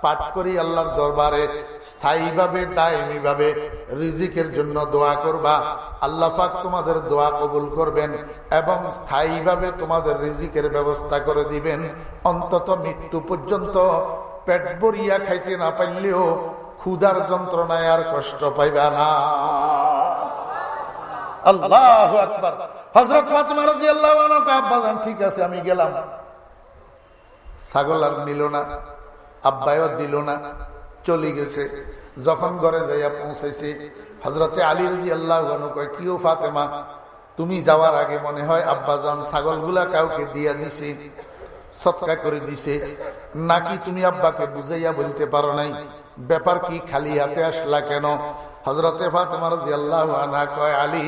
পাঠ করি আল্লাহর দরবারে, স্থায়ীভাবে দায়মি ভাবে রিজিকের জন্য দোয়া করবা। আল্লাহ পাক তোমাদের দোয়া কবুল করবেন এবং স্থায়ীভাবে তোমাদের রিজিকের ব্যবস্থা করে দিবেন। অন্তত মৃত্যু পর্যন্ত পেট ভরিয়া খাইতে না পাইলেও ক্ষুধার যন্ত্রণায় আর কষ্ট পাইবা না। আল্লাহ আকবার। হজরত আব্বাজান ঠিক আছে, আমি গেলাম। ছাগল আর নিল না, আব্বায়ও দিল না, চলে গেছে। যখন ঘরে যাইয়া পৌঁছেছে হজরতে আলী রাজি আল্লাহ কয় কিও ফাতেমা, তুমি যাওয়ার আগে মনে হয় আব্বাজান ছাগলগুলা কাউকে দিয়া দিছে সৎকা করে দিছে। নাকি তুমি আব্বাকে বুঝাইয়া বলতে পারো নাই? ব্যাপার কি খালি হাতে আসলা কেন? হজরতে ফাতেমার আল্লাহ কয়, আলী,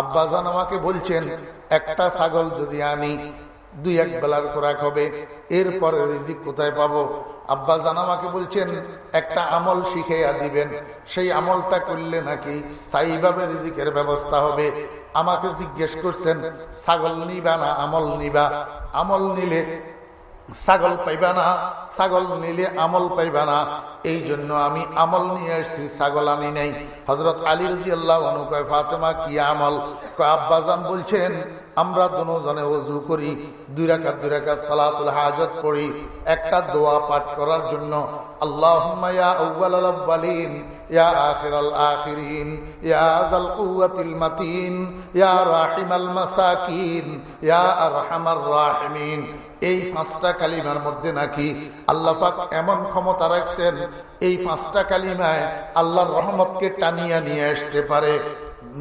আব্বাজান আমাকে বলছেন, একটা ছাগল যদি আনি দুই এক বেলার খোরাক হবে। এরপরে রিজিক কোথায় পাবো? আব্বা জান আমাকে বলছেন, একটা আমল শিখাইয়া দিবেন। সেই আমলটা করলে নাকি স্থায়ীভাবে রিজিকের ব্যবস্থা হবে। আমাকে জিজ্ঞেস করছেন, ছাগল নিবা না আমল নিবা? আমল নিলে ছাগল পাইবা না? ছাগল নিলে আমল পাইবা না? এই জন্য আমি আমল নিয়ে এসছি ছাগল আনি নাই। হজরত আলী রাজি আল্লাহ ফাতেমা, কি আমল? আব্বাজান বলছেন আমরা দুজনে অজু করি, দুই রাকাত দুই রাকাত সালাতুল হাজত পড়ি। একটা দোয়া পাঠ করার জন্য আল্লাহ আউ্বাল আব্বালিন, ইয়া মাতিন, ইয়া এই পাঁচটা কালিমার মধ্যে নাকি এমন ক্ষমতা রাখছেন, এই পাঁচটা কালিমায় আল্লাহর রহমতকে টানিয়া নিয়ে আসতে পারে।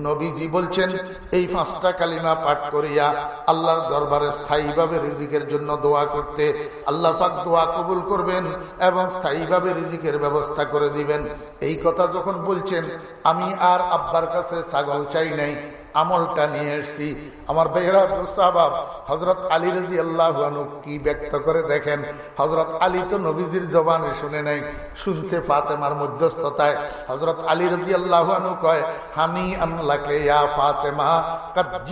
নবীজি বলছেন, এই পাঁচটা কালিমা পাঠ করিয়া আল্লাহর দরবারে স্থায়ীভাবে রিজিকের জন্য দোয়া করতে আল্লাহ পাক দোয়া কবুল করবেন এবং স্থায়ীভাবে রিজিকের ব্যবস্থা করে দিবেন। এই কথা যখন বলছেন, আমি আর আব্বার কাছে ছাগল চাই নাই। আমলটা নিয়ে এসছি। আমার বেহরা হজরত আলী রাজি আল্লাহ কি ব্যক্ত করে দেখেন? হজরত আলী তো নবীজির জবানে শুনে নাই। শুনছে ফাতেমার মধ্যস্থতায়। হজরত আলী রাজি আল্লাহ কয় হানি আমলাকে ইয়া ফাতেমা, কাদ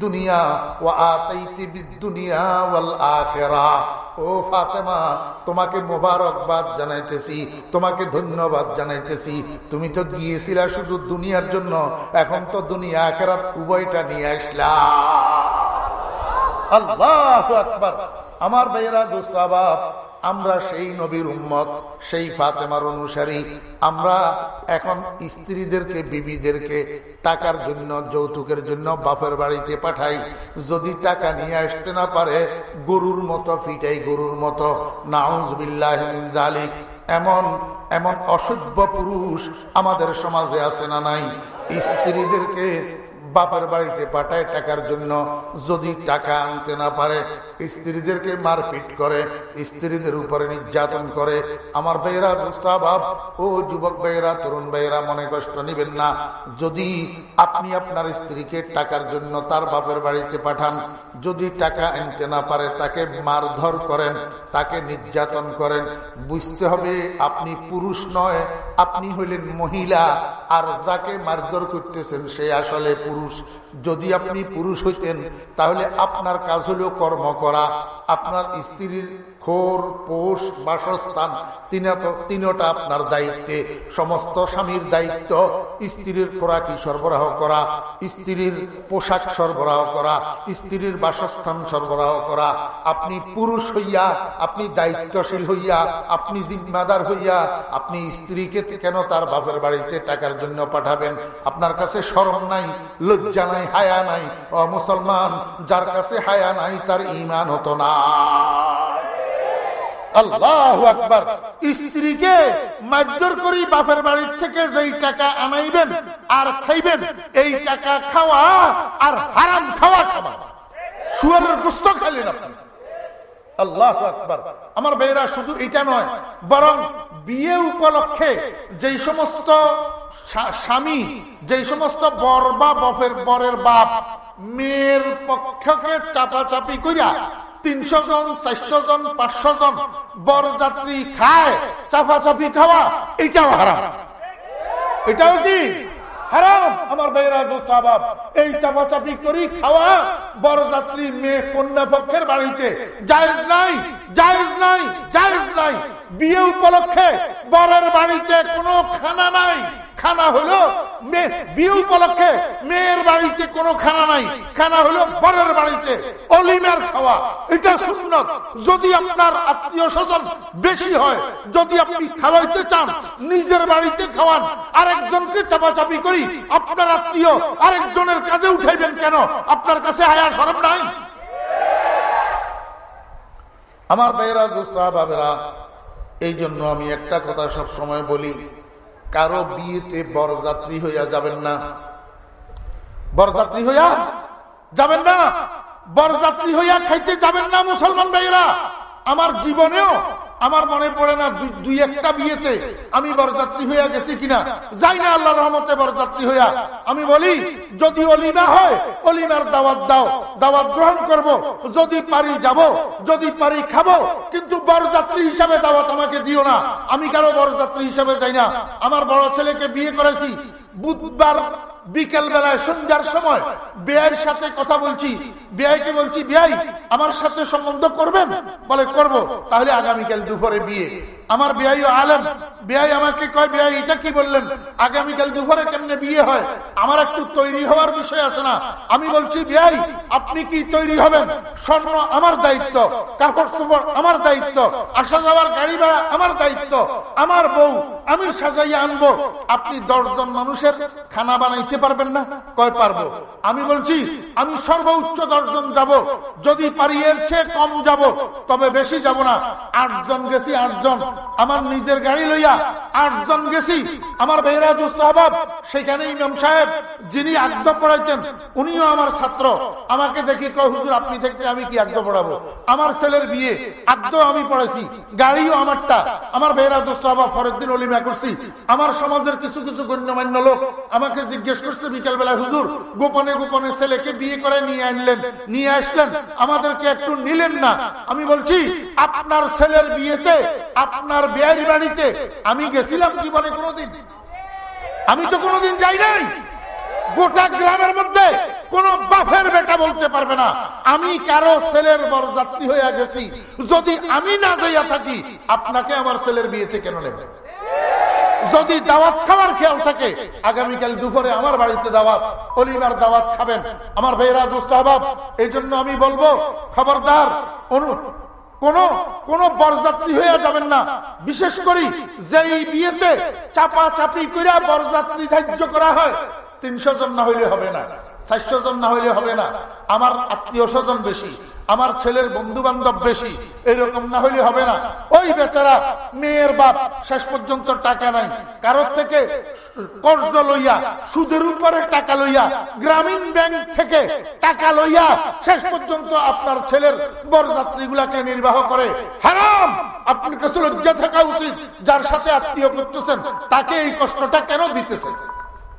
দুনিয়া ও আতাইতি বিদ-দুনিয়া ওয়াল আখিরা। ও ফাতেমা, তোমাকে মোবারকবাদ জানাইতেছি, তোমাকে ধন্যবাদ জানাইতেছি। তুমি তো গিয়েছিলা শুধু দুনিয়ার জন্য, এখন তো দুনিয়া আখেরাত উভয়টা নিয়ে আসলা আল্লাহ আকবার। আমার ভাইয়েরা দোস্তাবাব আমরা সেই নবীর উম্মত, সেই ফাতেমার অনুসারী। আমরা এখন স্ত্রীদেরকে, বিবিদেরকে টাকার জন্য, যৌতুকের জন্য বাপের বাড়িতে পাঠাই। যদি টাকা নিয়ে আসতে না পারে, গরুর মতো ফিটাই গরুর মতো। নাউজবিল্লাহ জালিক এমন এমন অসভ্য পুরুষ আমাদের সমাজে আছে না নাই? স্ত্রীদেরকে বাপের বাড়িতে পাঠায় টাকার জন্য। যদি টাকা আনতে না পারে, স্ত্রীদেরকে মারপিট করে, স্ত্রীদের উপরে নির্যাতন করে। আমার বেয়েরা দুস্তাভাব ও যুবক বেয়েরা তরুণ বেয়েরা মনে কষ্ট নিবেন না। যদি আপনি আপনার স্ত্রীকে টাকার জন্য তার বাপের বাড়িতে পাঠান, যদি টাকা আনতে না পারে, তাকে মারধর করেন। তাকে নির্যাতন করেন। বুঝতে হবে আপনি পুরুষ নয়, আপনি হইলেন মহিলা। আর যাকে মারধর করতেছেন, সে আসলে পুরুষ। যদি আপনি পুরুষ হইতেন, তাহলে আপনার কাজ হলো কর্ম করা। আপনার স্ত্রীর খোর, পোষ, বাসস্থান তিনটা আপনার দায়িত্বে। সমস্ত স্বামীর দায়িত্ব, স্ত্রীর খোরাকি সরবরাহ করা, স্ত্রীর পোশাক সরবরাহ করা, স্ত্রীর বাসস্থান সরবরাহ করা। আপনি পুরুষ হইয়া, আপনি দায়িত্বশীল হইয়া, আপনি জিম্মাদার হইয়া, আপনি স্ত্রীকে কেন তার বাপের বাড়িতে টাকার জন্য পাঠাবেন? আপনার কাছে সরম নাই, লজ্জা নাই, হায়া নাই। অ, মুসলমান, যার কাছে হায়া নাই, তার ইমান হতো না। আল্লাহ আকবার। স্ত্রীকে মারধর করি বাপের বাড়ির থেকে যেই টাকা আনাইবেন আর খাইবেন, এই টাকা খাওয়া আর হারাম খাওয়া খাওয়া সুয়ারের গুস্ত খাইলেন আপনি। আল্লাহ আকবার। আমার বেয়েরা শুধু এটা নয়, বরং বিয়ে উপলক্ষে যেই সমস্ত স্বামী, যেই সমস্ত বর বা বফের বরের বাপ মেয়ের পক্ষকে চাপাচাপি করিয়া তিনশো জন, চারশো জন, পাঁচশো জন বড় যাত্রী খায়, চাপাচাপি খাওয়া, এটাও হারাম। এটাও কি? বরের বাড়িতে খানা নাই। খানা হলো বিয়ে উপলক্ষে মেয়ের বাড়িতে কোনো খানা নাই। খানা হলো বরের বাড়িতে অলিমার খাওয়া। এটা সুন্নত। যদি আপনার আত্মীয় স্বজন বেশি হয়, যদি আপনি খাওয়াইতে চান, নিজের বাড়িতে খাওয়ান, আরেকজনকে চাপাচাপি করি আপনার আত্মীয় আরেকজনের কাজে উঠাইবেন কেন? আপনার কাছে হায়া সরব নাই? আমার বেয়েরা দোস্তা বাবেরা এই জন্য আমি একটা কথা সব সময় বলি, কারও বিয়েতে বরযাত্রী হইয়া যাবেন না। বরযাত্রী হইয়া যাবেন না। বরযাত্রী হইয়া খাইতে যাবেন না মুসলমান ভাইরা আমার জীবনেও আমার মনে পড়ে না দুই একটা বিয়েতে আমি বরযাত্রী হইয়া গেছি কিনা? যাই না আল্লাহ রহমতে বরযাত্রী হইয়া, আমি বলি, যদি অলিমা হয়, অলিমার দাওয়াত দাও, দাওয়াত গ্রহণ করব, যদি পারি যাব, যদি পারি খাব, কিন্তু বরযাত্রী হিসাবে দাওয়াত আমাকে দিও না। আমি কারও বরযাত্রী হিসাবে যাই না। আমার বড় ছেলেকে বিয়ে করেছি বুধবার বিকেল বেলায় সন্ধ্যার সময় বেয়ের সাথে কথা বলছি। বেআইকে বলছি, বেআই, আমার সাথে সম্বন্ধ করবেন? বলে, করব। তাহলে আগামীকাল দুপুরে বিয়ে। আমার বেআই আলেম, বেআই আমাকে কয়, বেআই, এটা কি বললেন? আগামীকাল দুপুরে কেমনে বিয়ে হয়? আমার একটু তৈরি হওয়ার বিষয় আছে না। আমি বলছি, বেআই, আপনি কি তৈরি হবেন? স্বর্ণ আমার দায়িত্ব, কাপড় চোপড় আমার দায়িত্ব, আসা যাওয়ার গাড়ি ভাড়া আমার দায়িত্ব, আমার বউ আমি সাজাইয়া আনব। আপনি দশজন মানুষের খানা বানাইতে পারবেন না? কয়, পারব। আমি বলছি, আমি সর্বোচ্চ দশজন যাব। যদি পারি, এর চেয়ে কম যাব। তবে বেশি যাব না। আটজন গেছি, আটজন। আমার নিজের গাড়ি লইয়া আটজন গেছি। আমার বেহরা দুস্তাহাব সেখানে ইমাম সাহেব যিনি আগ্দ পড়াইতেন, উনিও আমার ছাত্র। আমাকে দেখি কয়, হুজুর, আপনি থেকে আমি কি আগ্দ পড়াবো? আমার ছেলের বিয়ে আগ্দ আমি পড়াইছি, গাড়িও আমারটা। আমার বেহরা দুস্তাহাব ফরদ্দিন অলিমা করছি। আমার সমাজের কিছু কিছু গণ্যমান্য লোক আমাকে জিজ্ঞেস করছে বিকেল বেলা হুজুর, গোপনে গোপনে ছেলেকে বিয়ে করে নিয়ে আনলেন, নিয়ে আসলেন, আমাদেরকে একটু নিলেন না? আমি বলছি, আপনার ছেলের বিয়েতে আপনার বিয়ের বাড়িতে আমি গেছিলাম জীবনে কোনোদিন। আমি তো কোনোদিন যাই নাই। গোটা গ্রামের মধ্যে কোন বাফের বেটা বলতে পারবে না। আমি কারও ছেলের বরযাত্রী হয়ে গেছি। যদি আমি না যাইয়া থাকি, আপনাকে আমার ছেলের বিয়েতে কেন নেবে? যদি দাওয়াত খাওয়ার খেয়াল থাকে, আগামীকাল দুপুরে আমার বাড়িতে দাওয়াত অলিমার দাওয়াত খাবেন। আমার ভাইয়েরা, দুস্তাহবাব এই জন্য আমি বলব, খবরদার কোন কোন বরযাত্রী হয়ে যাবেন না। বিশেষ করি যেই বিয়েতে চাপা চাপি করে বরযাত্রী ধার্য করা হয়, তিনশো জন না হইলে হবে না। না হইলে হবে না। আমার আত্মীয় স্বজন বেশি, আমার ছেলের বন্ধু বান্ধব বেশি, এরকম না হইলে হবে না। ওই বেচারা মেয়ের বাপ শেষ পর্যন্ত টাকা নাই। কারোর থেকে কর্জ লইয়া, সুদের উপরে টাকা লইয়া, গ্রামীণ ব্যাংক থেকে টাকা লইয়া শেষ পর্যন্ত আপনার ছেলের বরযাত্রী গুলাকে নির্বাহ করে। হারাম! আপনার কাছে লজ্জা থাকা উচিত, যার সাথে আত্মীয় করতেছেন, তাকে এই কষ্টটা কেন দিতেছে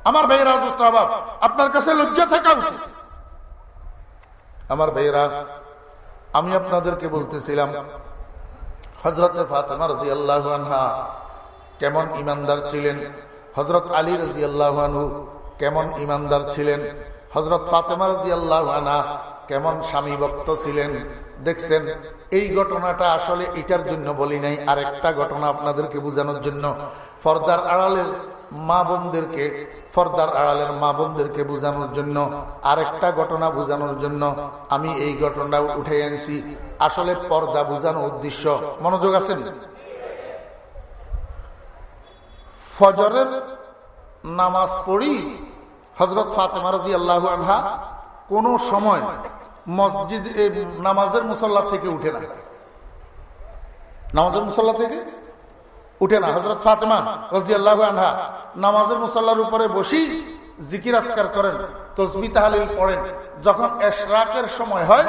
আমার ভাইয়েরা অবস্থাবাব আপনার কাছে লজ্জা থাকা উচিত। আমার ভাইয়েরা, আমি আপনাদেরকে বলতেছিলাম হজরত ফাতেমা রাজি আল্লাহ আনহা কেমন ইমানদার ছিলেন? হজরত আলী রাজি আল্লাহ কেমন ইমানদার ছিলেন? হজরত ফাতেমা রাজি আল্লাহ কেমন স্বামী ভক্ত ছিলেন? দেখছেন, এই ঘটনাটা আসলে এটার জন্য বলি নাই, আরেকটা ঘটনা আপনাদেরকে বোঝানোর জন্য। ফর্দার আড়ালের মা বোনদেরকে ফর্দার আড়ালের মা বোনদেরকে বোঝানোর জন্য, আরেকটা ঘটনা বোঝানোর জন্য আমি এই ঘটনা উঠে আনছি আসলে পর্দা বোঝানো উদ্দেশ্য, মনোযোগ আছেন? ফজরের নামাজ পড়ি হজরত ফাতেমা রাজি আল্লাহ আনহা কোন সময় মসজিদ নামাজের মুসল্লা থেকে উঠে না। নামাজের মুসল্লা থেকে? উঠে না। হজরত ফাতেমা রাজি আল্লাহ আনহা নামাজের মুসল্লার উপরে বসি জিকির আসকার করেন, তসবি তাহালিল পড়েন। যখন এশরাকের সময় হয়,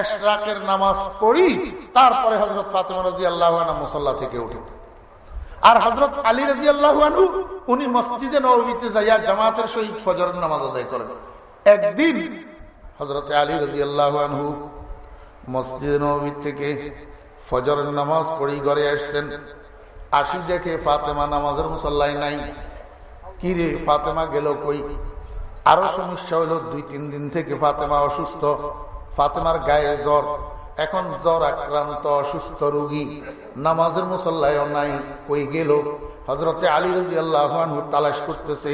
এশরাকের নামাজ পড়ি, তারপরে হজরত ফাতেমা রাজি আল্লাহ মুসল্লা থেকে উঠেন। আর হজরত আলী রাজি আল্লাহ উনি মসজিদে নবীতে যাইয়া জামাতের সহিত ফজরের নামাজ আদায় করেন। একদিন হজরত আলী রাজি আল্লাহ আনহু মসজিদে নবী থেকে ফজরের নামাজ পড়ি, ঘরে আসছেন। আসি দেখে ফাতেমা নামাজের মুসল্লাই নাই। কি রে, ফাতেমা গেল কই? আরও সমস্যা হলো, দুই, তিন দিন থেকে ফাতেমা অসুস্থ। ফাতেমার গায়ে জ্বর। এখন জ্বর আক্রান্ত, অসুস্থ রোগী। নামাজের মুসল্লায় নাই, কই গেল? হজরতে আলী রাজি আল্লাহ তালাশ করতেছে।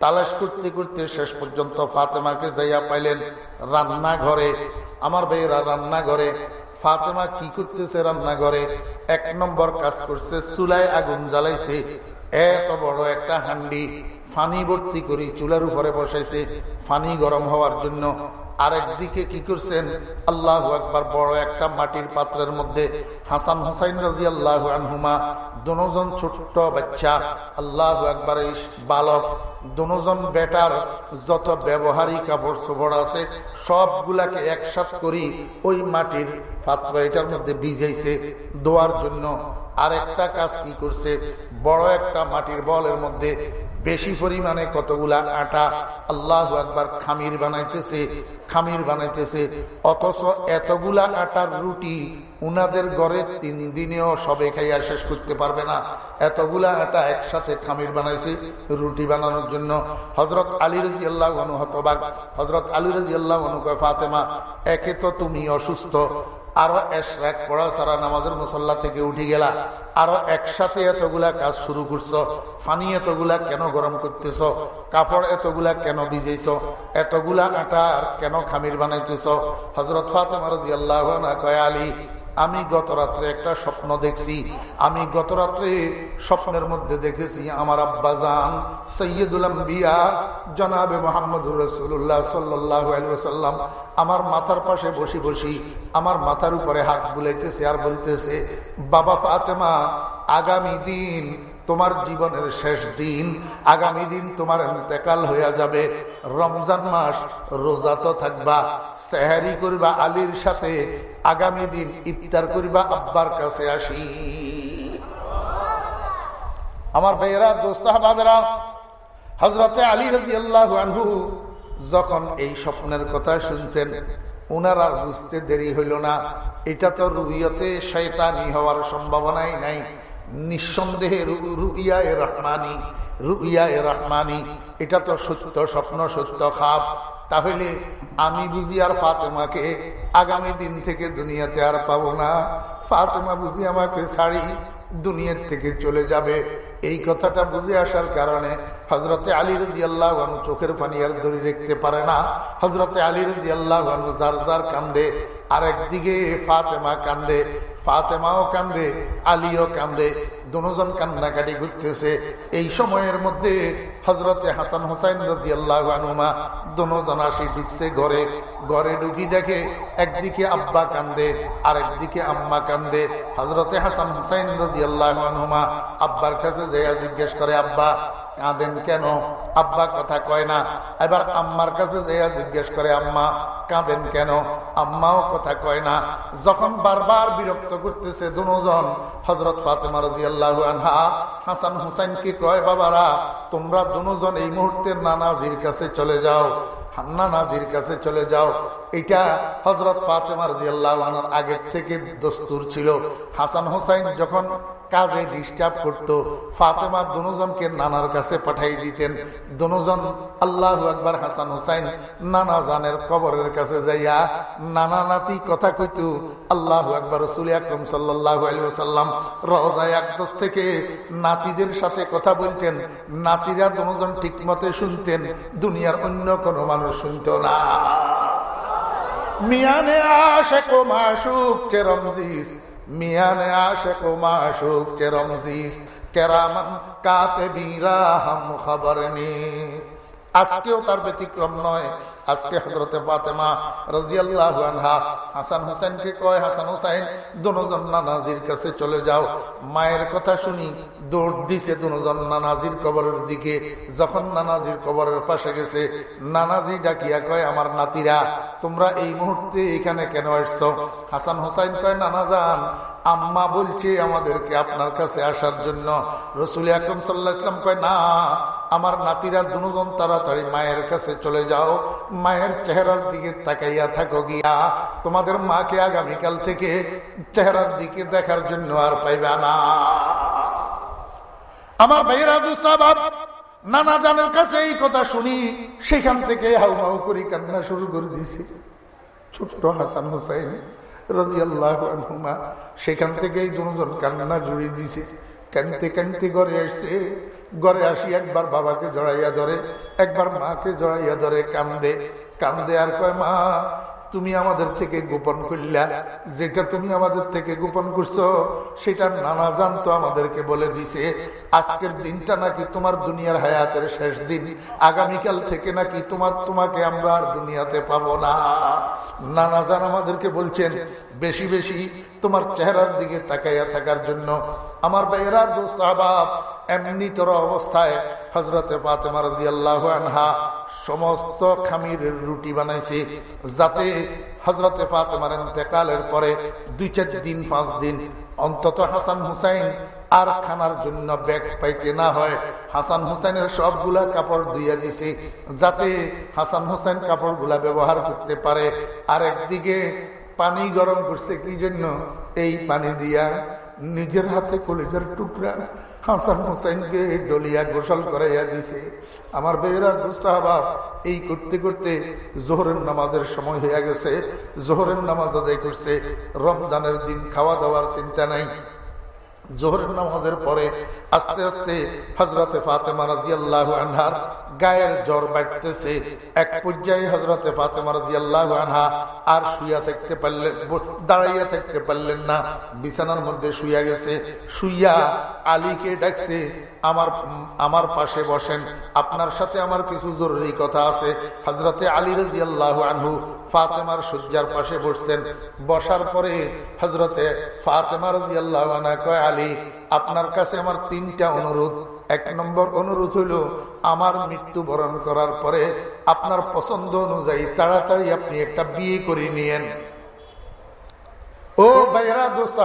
তালাশ করতে করতে শেষ পর্যন্ত ফাতেমাকে যাইয়া পাইলেন রান্নাঘরে। আমার ভাইয়েরা রান্নাঘরে। ফাতেমা কি করতেছে রান্নাঘরে? এক নম্বর কাজ করছে, চুলায় আগুন জ্বালাইছে। এত বড় একটা হান্ডি। ফানি ভর্তি করে চুলার উপরে বসাইছে। ফানি গরম হওয়ার জন্য। আরেকদিকে কি করছেন? আল্লাহ একবার বড় একটা মাটির পাত্রের মধ্যে হাসান হুসাইন রাজি আল্লাহ আনহুমা, দুজন ছোট্ট বাচ্চা, আল্লাহ একবার বালক, দুজন বেটার যত ব্যবহারী কাপড় চোপড় আছে, সবগুলাকে একসাথ করি ওই মাটির পাত্র এটার মধ্যে ভিজাইছে দোয়ার জন্য। আর একটা কাজ কি করছে? বড় একটা মাটির বলের মধ্যে বেশি পরিমাণে কতগুলা আটা আল্লাহ একবার খামির বানাইতেছে খামির বানাইতেছে, অথচ এতগুলা আটার রুটি উনাদের ঘরে তিন দিনেও সবে খাইয়া শেষ করতে পারবে না। এতগুলা আটা একসাথে খামির বানাইছে, রুটি বানানোর জন্য। হজরত আলী রাজি আল্লাহ হতবাগ হজরত আলী রাজি আল্লাহ অনুকা ফাতেমা, একে তো তুমি অসুস্থ আরও এক পড়া সারা নামাজের মুসল্লা থেকে উঠে গেলা। আরও একসাথে এতগুলা কাজ শুরু করছ। ফানি এতগুলা কেন গরম করতেছ? কাপড় এতগুলা কেন ভিজেছ এতগুলা আটা কেন খামির বানাইতেছ? হজরত ফাতেমার আল্লাহ কয়, আলী আমি গত রাত্রে একটা স্বপ্ন দেখছি। আমি গত রাত্রে স্বপ্নের মধ্যে দেখেছি আমার আব্বা জান, সৈয়দুল আম্বিয়া, জনাবে মোহাম্মদুর রসুল্লাহ সাল্লাম আমার মাথার পাশে বসি বসি আমার মাথার উপরে হাত বুলাইতেছে আর বলতেছে, বাবা ফাতেমা, আগামী দিন তোমার জীবনের শেষ দিন, আগামী দিন তোমার এতেকাল হইয়া যাবে। রমজান মাস, রোজা তো থাকবা, সেহারি করবা, আলীর সাথে, আগামী দিন ইফতার করবা, আব্বার কাছে আসি। আমার ভাইয়েরা দোস্তাহাবেরা হজরতে আলী রাজি আল্লাহ আনহু যখন এই স্বপ্নের কথা শুনছেন, উনার আর বুঝতে দেরি হইল না। এটা তো রুইয়তে শয়তানি হওয়ার সম্ভাবনাই নাই। নিঃসন্দেহে রুইয়ায় রহমানি রুইয়ায় রহমানি, এটা তো সত্য, স্বপ্ন সত্য, খাপ। তাহলে আমি বুঝি আর ফাতেমাকে আগামী দিন থেকে দুনিয়াতে আর পাবো না। ফাতেমা বুঝি আমাকে ছাড়ি দুনিয়ার থেকে চলে যাবে। এই কথাটা বুঝে আসার কারণে হজরতে আলী রাজি আল্লাহ চোখের পানি আর দড়ি রেখতে পারে না। হজরতে আলী রাজি আল্লাহ যার যার কান্দে, আরেকদিকে ফাতেমা কান্দে ফাতেমাও কান্দে, আলীও কান্দে, দুজন কান্নাকাটি ঘুরতেছে। এই সময়ের মধ্যে হজরতে হাসান হোসাইন রদি আল্লাহ আনুমা দুজন আসি ঢুকছে ঘরে। ঘরে ঢুকি দেখে একদিকে আব্বা কান্দে, আরেকদিকে আম্মা কান্দে। হজরতে হাসান হোসাইন রদি আল্লাহ আনুমা আব্বার কাছে যেয়া জিজ্ঞেস করে, আব্বা কাঁদেন কেন? আব্বা কথা কয় না। এবার আম্মার কাছে যেয়া জিজ্ঞেস করে, আম্মা, কাঁদেন কেন? আম্মাও কথা কয় না। যখন বারবার বিরক্ত করতেছে দুজন হজরত ফাতেমা রাজি আল্লাহ আনহা, হাসান হুসাইন কি কয়, বাবারা, তোমরা দুজন এই মুহূর্তে নানাজির কাছে চলে যাও। হান্না কাছে চলে যাও। এটা হজরত ফাতেমা রাজি আল্লাহ আগের থেকে দস্তুর ছিল। হাসান হুসাইন যখন কাজে ডিস্টার্ব করতো। ফাতেমা দুজনকে নানার কাছে পাঠাই দিতেন। দুজন আল্লাহ আকবর হাসান হুসাইন নানা জানের কবরের কাছে যাইয়া নানা নাতি কথা কইতু, আল্লাহ আকবর রসুল আকরম সাল্লাহ সাল্লাম রজায় আকদস থেকে নাতিদের সাথে কথা বলতেন। নাতিরা দুজন ঠিক মতে শুনতেন, দুনিয়ার অন্য কোনো মানুষ শুনত না। মিয়ানে আশেক মাসুক চেরমজিস মিয়ানে আশেক মাসুক চেরমজিস কেরামান কাতে বিরাহাম খবর নিস। আজকেও তার ব্যতিক্রম নয়। আজকে হজরতে ফাতেমা রাজিয়াল্লাহ আনহা হাসান হুসেনকে কয়, হাসান হুসাইন, দুজন নানাজির কাছে চলে যাও। মায়ের কথা শুনি, দৌড় দিছে দুজন নানাজির কবরের দিকে। যখন নানাজির কবরের পাশে গেছে, নানাজি ডাকিয়া কয়, আমার নাতিরা, তোমরা এই মুহূর্তে এখানে কেন আসছো? হাসান হুসাইন কয়, নানা যান আম্মা বলছে আমাদেরকে আপনার কাছে আসার জন্য। রসুল আকরম সাল্লাহ ইসলাম কয়, না আমার নাতিরা দুজন তাড়াতাড়ি মায়ের কাছে চলে যাও। মায়ের চেহারার দিকে তাকাইয়া থাকো গিয়া। তোমাদের মাকে আগামীকাল থেকে চেহারার দিকে দেখার জন্য আর পাইবে না। আমার ভাইয়েরা দুস্তাবাব নানা জানের কাছে এই কথা শুনি, সেখান থেকে হাউমাউ করি কান্না শুরু করে দিয়েছি। ছোট্ট হাসান হুসাইন সেখান থেকেই দুজন কান্না জুড়ে দিছে কানতে কানতে ঘরে আসছে। ঘরে আসি, একবার বাবাকে জড়াইয়া ধরে, একবার মাকে জড়াইয়া ধরে কান্দে কান্দে আর কয়, মা তুমি আমাদের থেকে গোপন করলা। যেটা তুমি আমাদের থেকে গোপন করছ সেটা নানা জানতো আমাদেরকে বলে দিছে। আজকের দিনটা নাকি তোমার দুনিয়ার হায়াতের শেষ দিন। আগামীকাল থেকে নাকি তোমার, তোমাকে আমরা আর দুনিয়াতে পাবো না। নানা জান আমাদেরকে বলছেন, বেশি বেশি তোমার চেহারার দিকে তাকাইয়া থাকার জন্য। আমার ভাইয়েরা, দোস্ত, আবাব, এমনি তোর অবস্থায় হজরতে ফাতেমা রাজি আল্লাহ আনহা সমস্ত খামিরের রুটি বানাইছে, যাতে হজরতে ফাতেমার ইন্তেকালের পরে দুই চার দিন, পাঁচ দিন অন্তত হাসান হুসাইন আর খানার জন্য ব্যাগ পাইতে না হয়। হাসান হুসাইনের সবগুলা কাপড় ধুইয়া দিছে, যাতে হাসান হুসাইন কাপড়গুলা ব্যবহার করতে পারে। আর একদিকে পানি গরম করছে, কি জন্য? এই পানি দিয়া নিজের হাতে কলেজের টুকরা হাসান হুসেনকে ডলিয়া গোসল করাইয়া দিছে। আমার বেহরা গুস্তাহাবাব এই করতে করতে জোহরের নামাজের সময় হয়ে গেছে। জোহরের নামাজ আদায় করছে। রমজানের দিন খাওয়া দাওয়ার চিন্তা নাই। জোহরের নামাজের পরে আস্তে আস্তে হজরতে ফাতেমা রাজি আল্লাহ আনহার গায়ের জ্বর বাড়তেছে। এক পর্যায়ে হজরতে ফাতেমা রাজি আল্লাহ আনহা আর শুইয়া থাকতে পারলেন দাঁড়াইয়া থাকতে পারলেন না, বিছানার মধ্যে শুইয়া গেছে। শুইয়া আলীকে ডাকছে, আমার আমার পাশে বসেন, আপনার সাথে আমার কিছু জরুরি কথা আছে। হজরতে আলী রাজি আল্লাহ আনহু ফাতেমার সূর্যার পাশে বসছেন। বসার পরে হজরতে ফাতেমার কয়, আলী, আপনার কাছে আমার তিনটা অনুরোধ। এক নম্বর অনুরোধ হইল, আমার মৃত্যু বরণ করার পরে আপনার পছন্দ অনুযায়ী তাড়াতাড়ি আপনি একটা বিয়ে করে নিয়েন। ও ভাইয়েরা, দোস্ত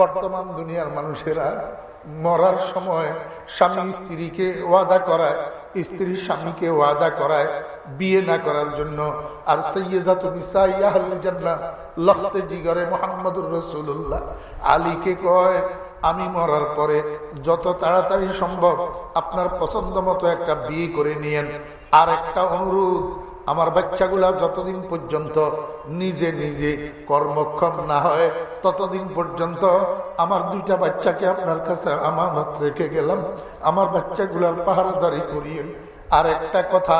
বর্তমান দুনিয়ার মানুষেরা, মরার সময় স্বামী স্ত্রীকে ওয়াদা করায়, স্ত্রী স্বামীকে ওয়াদা করায় বিয়ে না করার জন্য। আর সৈয়দাতে জিগরে মোহাম্মদুর রসুল্লাহ আলীকে কয় আমি মরার পরে যত তাড়াতাড়ি সম্ভব আপনার পছন্দ মতো একটা বিয়ে করে নিয়েন। আর একটা অনুরোধ, আমার বাচ্চাগুলা যতদিন পর্যন্ত নিজে নিজে কর্মক্ষম না হয়, ততদিন পর্যন্ত আমার দুইটা বাচ্চাকে আপনার কাছে আমার আমানত রেখে গেলাম। আমার বাচ্চাগুলার পাহারাদারি করিয়েন। আর একটা কথা,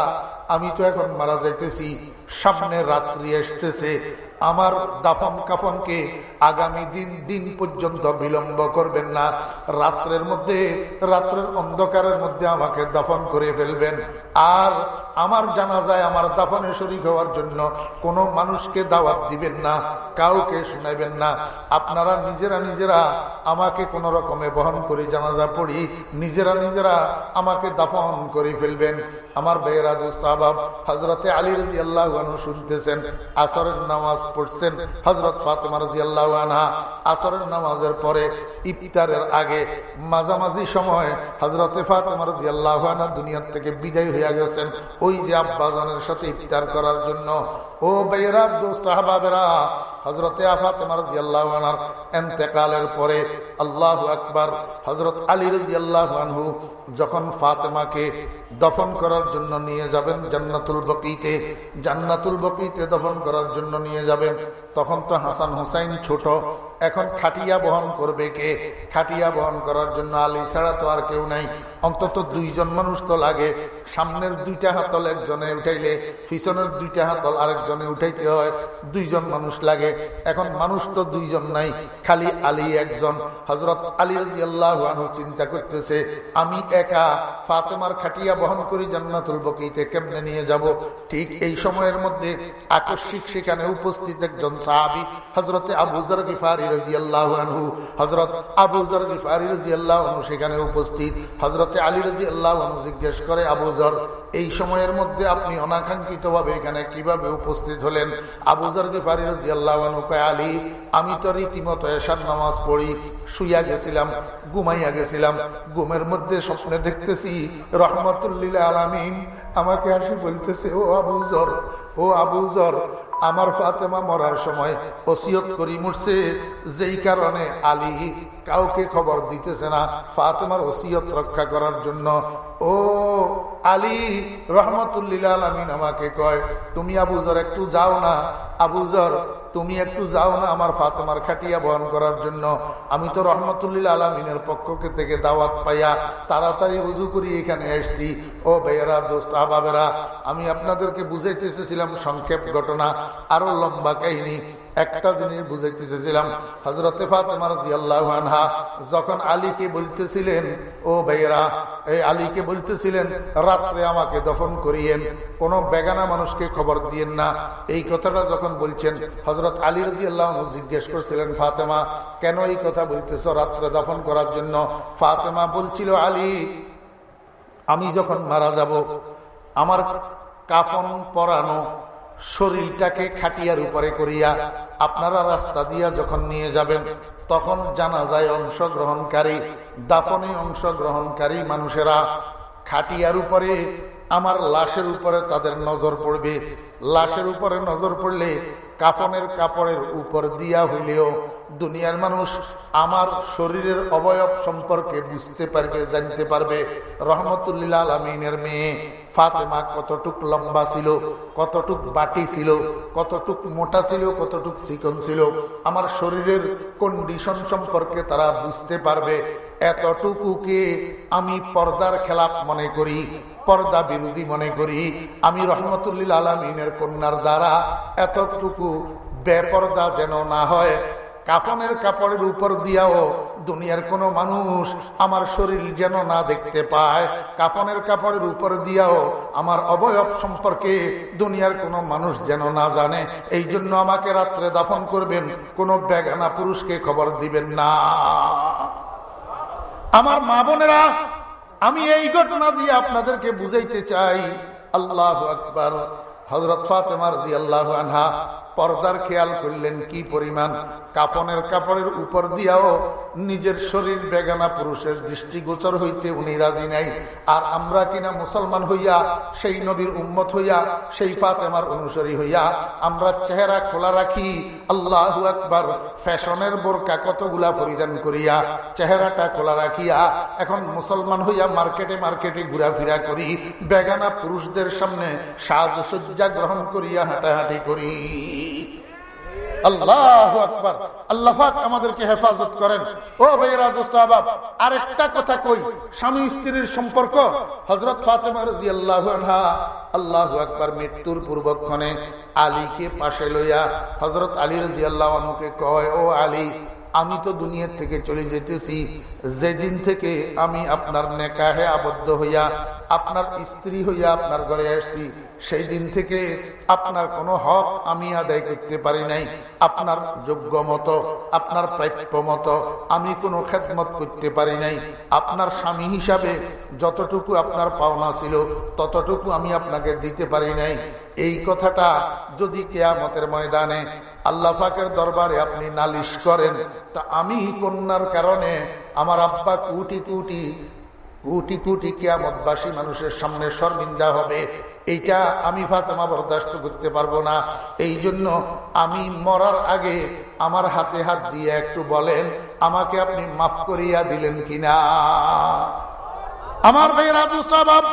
আমি তো এখন মারা যাইতেছি, সামনে রাত্রি আসতেছে। আমার দাফন কাফনকে আগামী দিন দিন পর্যন্ত বিলম্ব করবেন না। রাত্রের মধ্যে, রাত্রের অন্ধকারের মধ্যে আমাকে দাফন করে ফেলবেন। আর আমার জানা যায় আমার দাফনে শরিক হওয়ার জন্য কোনো মানুষকে দাওয়াত দিবেন না, কাউকে শুনাইবেন না। আপনারা নিজেরা নিজেরা আমাকে কোনো রকমে বহন করে জানাজা পড়ি, নিজেরা নিজেরা আমাকে দাফন করে ফেলবেন। আমার বেয়েরা দোস্ত, আবাব হজরতে আলী রাজি আল্লাহ শুনতেছেন, আসরের নামাজ পড়ছেন হজরত ফাতেমা রাজি আল্লাহ আনহা। আসরের নামাজের পরে ইফতারের আগে মাঝামাঝি সময় হজরত ফাতেমা আনহা দুনিয়ার থেকে বিদায় হইয়া গেছেন। ওই যে আব্বাজানের সাথে ইফতার করার জন্য। ও বেরা দোস্ত, আহবাবেরা হজরতে আফাতেমার দিয়াল্লাহ আনার এন্তেকালের পরে আল্লাহ আকবার হজরত আলী রাজি আল্লাহ আনহু যখন ফাতেমাকে দফন করার জন্য নিয়ে যাবেন জান্নাতুল বকিতে জান্নাতুল বকিতে দফন করার জন্য নিয়ে যাবেন, তখন তো হাসান হুসাইন ছোট, এখন খাটিয়া বহন করবে কে? খাটিয়া বহন করার জন্য আলী ছাড়া তো আর কেউ নাই। অন্তত দুইজন মানুষ তো লাগে। সামনের দুইটা হাতল একজনে উঠাইলে, পিছনের দুইটা হাতল আরেকজনে উঠাইতে হয়, দুইজন মানুষ লাগে। এখন মানুষ তো দুইজন নাই, খালি আলী একজন। হজরত আলী রাজি আল্লাহ চিন্তা করতেছে, আমি একা ফাতেমার খাটিয়া বহন করি জান্নাতুল বকিতে কেমনে নিয়ে যাব? ঠিক এই সময়ের মধ্যে আকস্মিক সেখানে উপস্থিত একজন সাহাবি হজরতে আবুজর গিফারি রাজি আল্লাহ আনহু হজরত আবুজর গিফারি রাজি আল্লাহ সেখানে উপস্থিত। হজরতে আলী রাজি আল্লাহ জিজ্ঞেস করে আবুজর এই সময়ের মধ্যে আপনি অনাকাঙ্ক্ষিত ভাবে এখানে কীভাবে উপস্থিত হলেন? আবুজর গিফারি রাজি আল্লাহ আলী, আমি তো রীতিমতো এসার নামাজ পড়ি শুইয়া গেছিলাম, ঘুমাইয়া গেছিলাম। ঘুমের মধ্যে স্বপ্নে দেখতেছি, রহমতুল্লিল আলামিন আমাকে আসি বলতেছে, ও আবু জর, ও আবু জর, আমার ফাতেমা মরার সময় ওসিয়ত করি মরছে, যেই কারণে আলী কাউকে খবর দিতেছে না। ফাতেমার ওসিয়ত রক্ষা করার জন্য ও আলী রহমতুল্লিল আলমিন আমাকে কয়, তুমি আবুজর একটু যাও না আবুজর তুমি একটু যাও না আমার ফাতেমার খাটিয়া বহন করার জন্য। আমি তো রহমতুল্লিল আলমিনের পক্ষকে থেকে দাওয়াত পাইয়া তাড়াতাড়ি উজু করি, এখানে এসছি। ও বেয়েরা দোস্ত আবাবেরা, আমি আপনাদেরকে বুঝাইতে এসেছিলাম সংক্ষেপ ঘটনা, আরও লম্বা কাহিনী। একটা জিনিস বুঝাইতে চেয়েছিলাম। হজরতে ফাতেমারহা যখন আলীকে বলতেছিলেন, ও ভাইয়েরা, এই আলীকে বলতেছিলেন, রাত্রে আমাকে দফন করিয়েন, কোন বেগানা মানুষকে খবর দিয়েন না। এই কথাটা যখন বলছেন হজরত আলী রাজি আল্লাহ জিজ্ঞেস করছিলেন, ফাতেমা, কেন এই কথা বলতেছ রাত্রে দফন করার জন্য? ফাতেমা বলছিল, আলী, আমি যখন মারা যাব, আমার কাফন পরানো শরীরটাকে খাটিয়ার উপরে করিয়া আপনারা রাস্তা দিয়া যখন নিয়ে যাবেন, তখন জানা যায় অংশগ্রহণকারী, দাফনে অংশগ্রহণকারী মানুষেরা খাটিয়ার উপরে, আমার লাশের উপরে তাদের নজর পড়বে। লাশের উপরে নজর পড়লে কাপনের কাপড়ের উপর দিয়া হইলেও দুনিয়ার মানুষ আমার শরীরের অবয়ব সম্পর্কে বুঝতে পারবে, জানতে পারবে। রহমতুল্লিল আলমিনের মেয়ে ফাতেমা কতটুক লম্বা ছিল, কতটুক বাটি ছিল, কতটুক মোটা ছিল, কতটুক চিকন ছিল, আমার শরীরের কন্ডিশন সম্পর্কে তারা বুঝতে পারবে। এতটুকুকে আমি পর্দার খেলাপ মনে করি, পর্দা বিরোধী মনে করি? আমি রহমতুল্লিল আলমিনের কন্যার দ্বারা এতটুকু বেপর্দা যেন না হয় কাপনের কাপড়ের উপর দিয়াও দুনিয়ার কোন মানুষ আমার শরীর যেন না দেখতে পায়। কাপনের কাপড়ের উপর দিয়াও আমার অবয়ব সম্পর্কে দুনিয়ার কোন মানুষ যেন না জানে। এই জন্য আমাকে রাত্রে দাফন করবেন, কোন বেগানা পুরুষকে খবর দিবেন না। আমার মা বোনেরা, আমি এই ঘটনা দিয়ে আপনাদেরকে বুঝাইতে চাই। আল্লাহ আকবর। হজরত ফাতেমার দি আল্লাহ আনহা পর্দার খেয়াল করলেন কি পরিমাণ? কাপনের কাপড়ের উপর দিয়াও নিজের শরীর বেগানা পুরুষের দৃষ্টিগোচর হইতে উনি রাজি নাই। আর আমরা কিনা মুসলমান হইয়া, সেই নবীর উম্মত হইয়া, সেই ফাতেমার অনুসারী হইয়া, আমরা চেহারা খোলা রাখি, আল্লাহ আকবার, ফ্যাশনের বোরকা কতগুলা পরিধান করিয়া, চেহারাটা খোলা রাখিয়া, এখন মুসলমান হইয়া মার্কেটে মার্কেটে ঘুরাফিরা করি, বেগানা পুরুষদের সামনে সাজসজ্জা গ্রহণ করিয়া হাঁটাহাঁটি করি। হেফাজত করেন। ও কথা কই। স্বামী স্ত্রীর সম্পর্ক? হজরত আল্লাহ আকবার মৃত্যুর পূর্বক্ষণে আলীকে পাশে লইয়া হজরত আলী রাজিয়াল কয়, ও আলী আমি তো দুনিয়ার থেকে চলে যেতেছি। যেদিন থেকে আমি আপনার নেকাহে আবদ্ধ হইয়া, আপনার স্ত্রী হইয়া আপনার ঘরে আসছি সেই দিন থেকে আপনার কোনো হক আমি আদায় করতে পারি নাই। আপনার যোগ্য মতো, আপনার প্রাপ্য মতো আমি কোনো খেদমত করতে পারি নাই। আপনার স্বামী হিসাবে যতটুকু আপনার পাওনা ছিল, ততটুকু আমি আপনাকে দিতে পারি নাই। এই কথাটা যদি কেয়ামতের ময়দানে আল্লাহ পাকের দরবারে আপনি নালিশ করেন। তা আমি কন্যার কারণে আমার আব্বা কুটি কুটি, কোটি কোটি কেয়ামতবাসী মানুষের সামনে শর্মিন্দা হবে। এইটা আমি ফাতেমা বরদাস্ত করতে পারব না। এই জন্য আমি মরার আগে আমার হাতে হাত দিয়ে একটু বলেন, আমাকে আপনি মাফ করিয়া দিলেন কিনা? আমার ভাইয়েরা দুস্তাবাব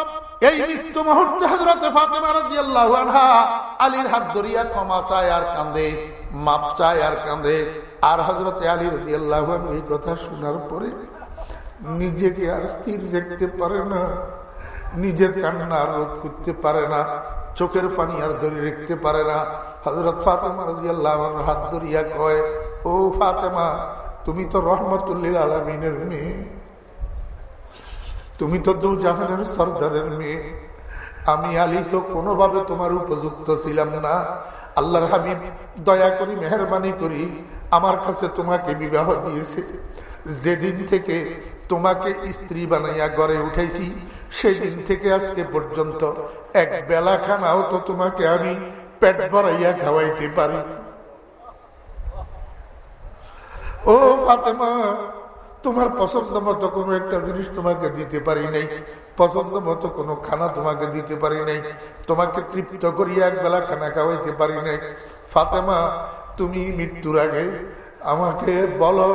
এই মৃত্যু মুহূর্তে হজরত ফাতেমা রাদিয়াল্লাহু আনহা আলীর হাত ধরিয়া ক্ষমা চায় আর কান্দে মাপ চায় আর কাঁধে আর হজরত আলী রাদিয়াল্লাহু আনহু এই কথা শোনার পরে নিজেকে আর স্থির রাখতে পারে না, নিজের কান্না রোধ করতে পারে না, চোখের পানি আর ধরে রাখতে পারে না। হজরত ফাতেমা রাদিয়াল্লাহু আনহার হাত ধরিয়া কয়, ও ফাতেমা, তুমি তো রহমতুল্লিল আলমিনের মেয়ে। তুমি তো দু জাহানের সর্দারের মেয়ে। আমি আলী তো কোনোভাবে তোমার উপযুক্ত ছিলাম না। আল্লাহর হাবিব, দয়া করি, মেহরবানি করি, আমার কাছে তোমাকে বিবাহ দিয়েছে। যেদিন থেকে তোমাকে স্ত্রী বানাইয়া গড়ে উঠেছি, সেদিন থেকে আজকে পর্যন্ত এক বেলা খানাও তো তোমাকে আমি পেট ভরাইয়া খাওয়াইতে পারি ও ফাতেমা, তোমার পছন্দ মতো কোনো একটা জিনিস তোমাকে দিতে পারি নাই। পছন্দ মতো কোনো খানা তোমাকে দিতে পারি নাই। তোমাকে তৃপ্ত করিয়া এক বেলা খানা খাওয়াইতে পারি নাই। ফাতেমা, তুমি মৃত্যুর আগে আমাকে বলো,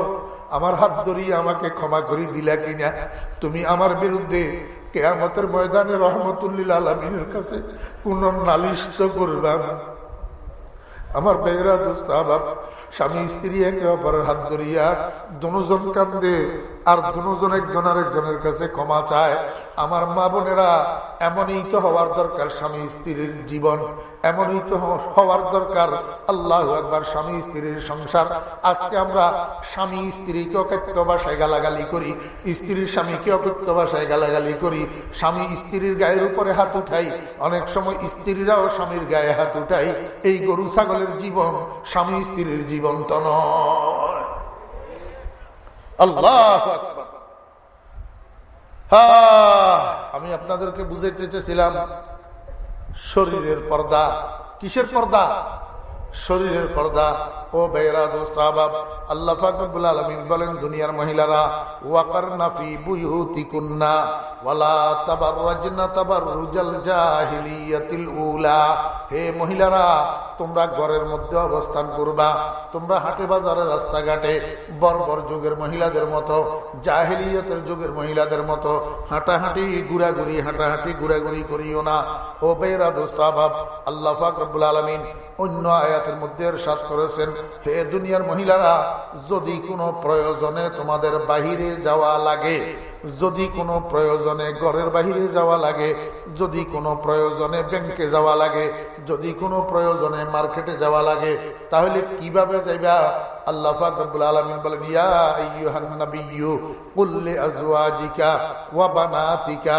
আমার হাত ধরিয়ে আমাকে ক্ষমা করে দিলা কিনা? তুমি আমার বিরুদ্ধে কেয়ামতের ময়দানে রহমতুল্লিল আলমিনের কাছে কোন নালিশ তো করবা আমার দোস্ত আবাব স্বামী, স্ত্রী একে অপরের হাত ধরিয়া দুজন কান্দে আর দুজন একজন আরেকজনের কাছে ক্ষমা চায়। আমার মা বোনেরা, এমনই তো হওয়ার দরকার স্বামী স্ত্রীর জীবন, এমনই তো হওয়ার দরকার। আল্লাহ একবার স্বামী স্ত্রীর সংসার। আজকে আমরা স্বামী স্ত্রীকে অকৃত্য ভাষায় গালাগালি করি, স্ত্রীর স্বামীকে অকৃত্য ভাষায় গালাগালি করি, স্বামী স্ত্রীর গায়ের উপরে হাত উঠাই, অনেক সময় স্ত্রীরাও স্বামীর গায়ে হাত উঠাই এই গরু ছাগলের জীবন স্বামী স্ত্রীর জীবন তো নয়। আমি আপনাদেরকে বুঝাইতে চেয়েছিলাম শরীরের পর্দা কিসের পর্দা? শরীরের পর্দা ও বেরা দোস্ত আবাব। আল্লাহ ফাকবুল আলমিন বলেন, দুনিয়ার মহিলারা ওয়াকার নাফি বুয়ুতি কুন্না ওয়ালা তাবার রাজনা তাবার রুজাল জাহিলিয়াতিল উলা। হে মহিলারা, তোমরা ঘরের মধ্যে অবস্থান করবা। তোমরা হাটে বাজারে, রাস্তাঘাটে, বর্বর যুগের মহিলাদের মতো, জাহিলিয়তের যুগের মহিলাদের মতো, হাঁটাহাঁটি, ঘুরাঘুরি হাঁটাহাঁটি, ঘুরাঘুরি করিও না। ও বেরা দোস্ত আবাব, আল্লাহ ফাকবুল আলমিন অন্য আয়াতের মধ্যে সাত করেছেন, হে দুনিয়ার মহিলারা, যদি কোনো প্রয়োজনে তোমাদের বাহিরে যাওয়া লাগে, যদি কোনো প্রয়োজনে ঘরের বাহিরে যাওয়া লাগে, যদি কোনো প্রয়োজনে ব্যাংকে যাওয়া লাগে, যদি কোনো প্রয়োজনে মার্কেটে যাওয়া লাগে, তাহলে কীভাবে যাইবা? আল্লাহ ফাকবুল আলমিন বলেন, ইয়া নাবিয়্যু কুল্লি আজওয়াজিকা ওয়া বানাতিকা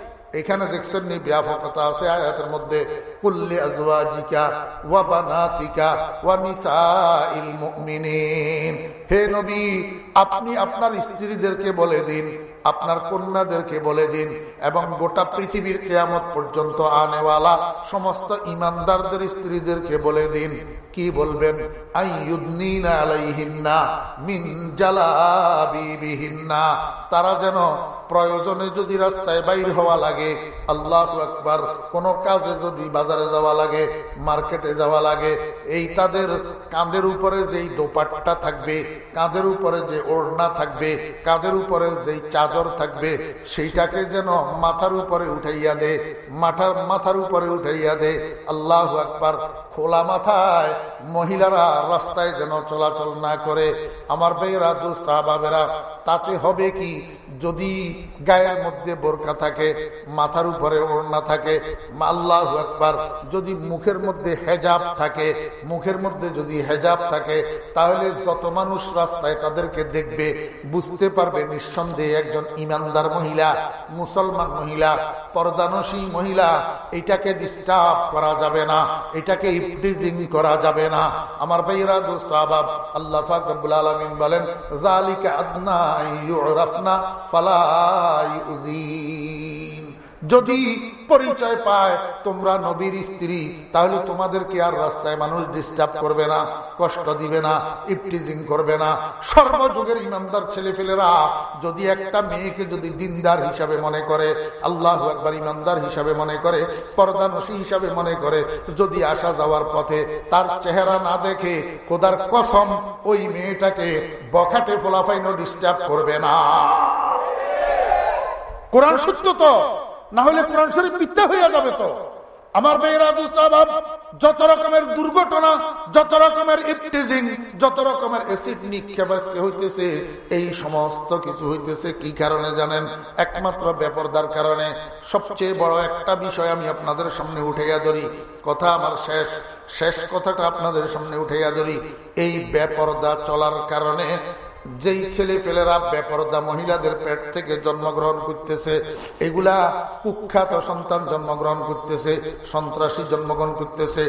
এখানে দেখছেন নি, ব্যাপকতা আছে আয়াতের মধ্যে কুল্লি আজওয়াজিকা ওয়া বানাতিকা ওয়া নিসাইল মুমিনিন। হে নবী, আপনি আপনার স্ত্রীদেরকে বলে দিন, আপনার কন্যাদেরকে বলে দিন, এবং গোটা পৃথিবীর কেয়ামত পর্যন্ত আনেওয়ালা সমস্ত ইমানদারদের স্ত্রীদেরকে বলে দিন। কি বলবেন? আইয়ুদ্দিনা আলাইহিন্না মিন জালাবিবিহিন্না। তারা যেন প্রয়োজনে যদি রাস্তায় বাইর হওয়া লাগে, আল্লাহ একবার কোন কাজে যদি বাজারে যাওয়া লাগে, মার্কেটে যাওয়া লাগে, এই তাদের কাঁধের উপরে যেই দোপাট্টা থাকবে, কাঁধের উপরে যে ওড়না থাকবে, কাঁধের উপরে যেই চাদর থাকবে, সেইটাকে যেন মাথার উপরে উঠাইয়া দে মাথার মাথার উপরে উঠাইয়া দে আল্লাহ একবার খোলা মাথায় মহিলারা রাস্তায় যেন চলাচল না করে। আমার বেয়েরা দুস্তাহাবেরা তাতে হবে কি? যদি গায়ের মধ্যে বোরকা থাকে, মাথার উপরে ওড়না থাকে, আল্লাহ একবার যদি মুখের মধ্যে হেজাব থাকে, মুখের মধ্যে যদি হেজাব থাকে, তাহলে যত মানুষ রাস্তায় তাদেরকে দেখবে, বুঝতে পারবে নিঃসন্দেহে একজন ইমানদার মহিলা, মুসলমান মহিলা পর্দানসী মহিলা, এটাকে ডিস্টার্ব করা যাবে না, এটাকে ইফটিজিং করা যাবে না। আমার ভাইরা দোস্ত, আবাব, আল্লাহ ফাকবুল আলমিন বলেন জালিকা আদনা ইউরাফনা ফালাই উজিন যদি পরিচয় পায় তোমরা নবীর স্ত্রী, তাহলে তোমাদেরকে আর রাস্তায় মানুষ ডিস্টার্ব করবে না, কষ্ট দিবে না ইফটিজিং করবে না। সর্বযুগের ইমানদার ছেলে ফেলেরা যদি একটা মেয়েকে যদি দিনদার হিসাবে মনে করে, আল্লাহ একবার ইমানদার হিসাবে মনে করে, পর্দানসী হিসাবে মনে করে, যদি আসা যাওয়ার পথে তার চেহারা না দেখে কোদার কসম, ওই মেয়েটাকে বখাটে ফোলাফাইনো ডিস্টার্ব করবে না। কোরআন সত্য তো? না হলে কোরআন শরীফ মিথ্যা হইয়া যাবে তো। আমার মেয়েরা দুস্তাবাব যত রকমের দুর্ঘটনা, যত রকমের ইফটিজিং যত রকমের অ্যাসিড নিক্ষেপ হইতেছে, এই সমস্ত কিছু হইতেছে কি কারণে জানেন? একমাত্র বেপরদার কারণে। সবচেয়ে বড় একটা বিষয় আমি আপনাদের সামনে উঠাইয়া ধরি, কথা আমার শেষ। শেষ কথাটা আপনাদের সামনে উঠাইয়া ধরি, এই বেপরদা চলার কারণে যেই ছেলে পেলেরা বেপরদা মহিলাদের পেট থেকে জন্মগ্রহণ করতেছে, এগুলা কুখ্যাত সন্তান জন্মগ্রহণ করতেছে, সন্ত্রাসী জন্মগ্রহণ করতেছে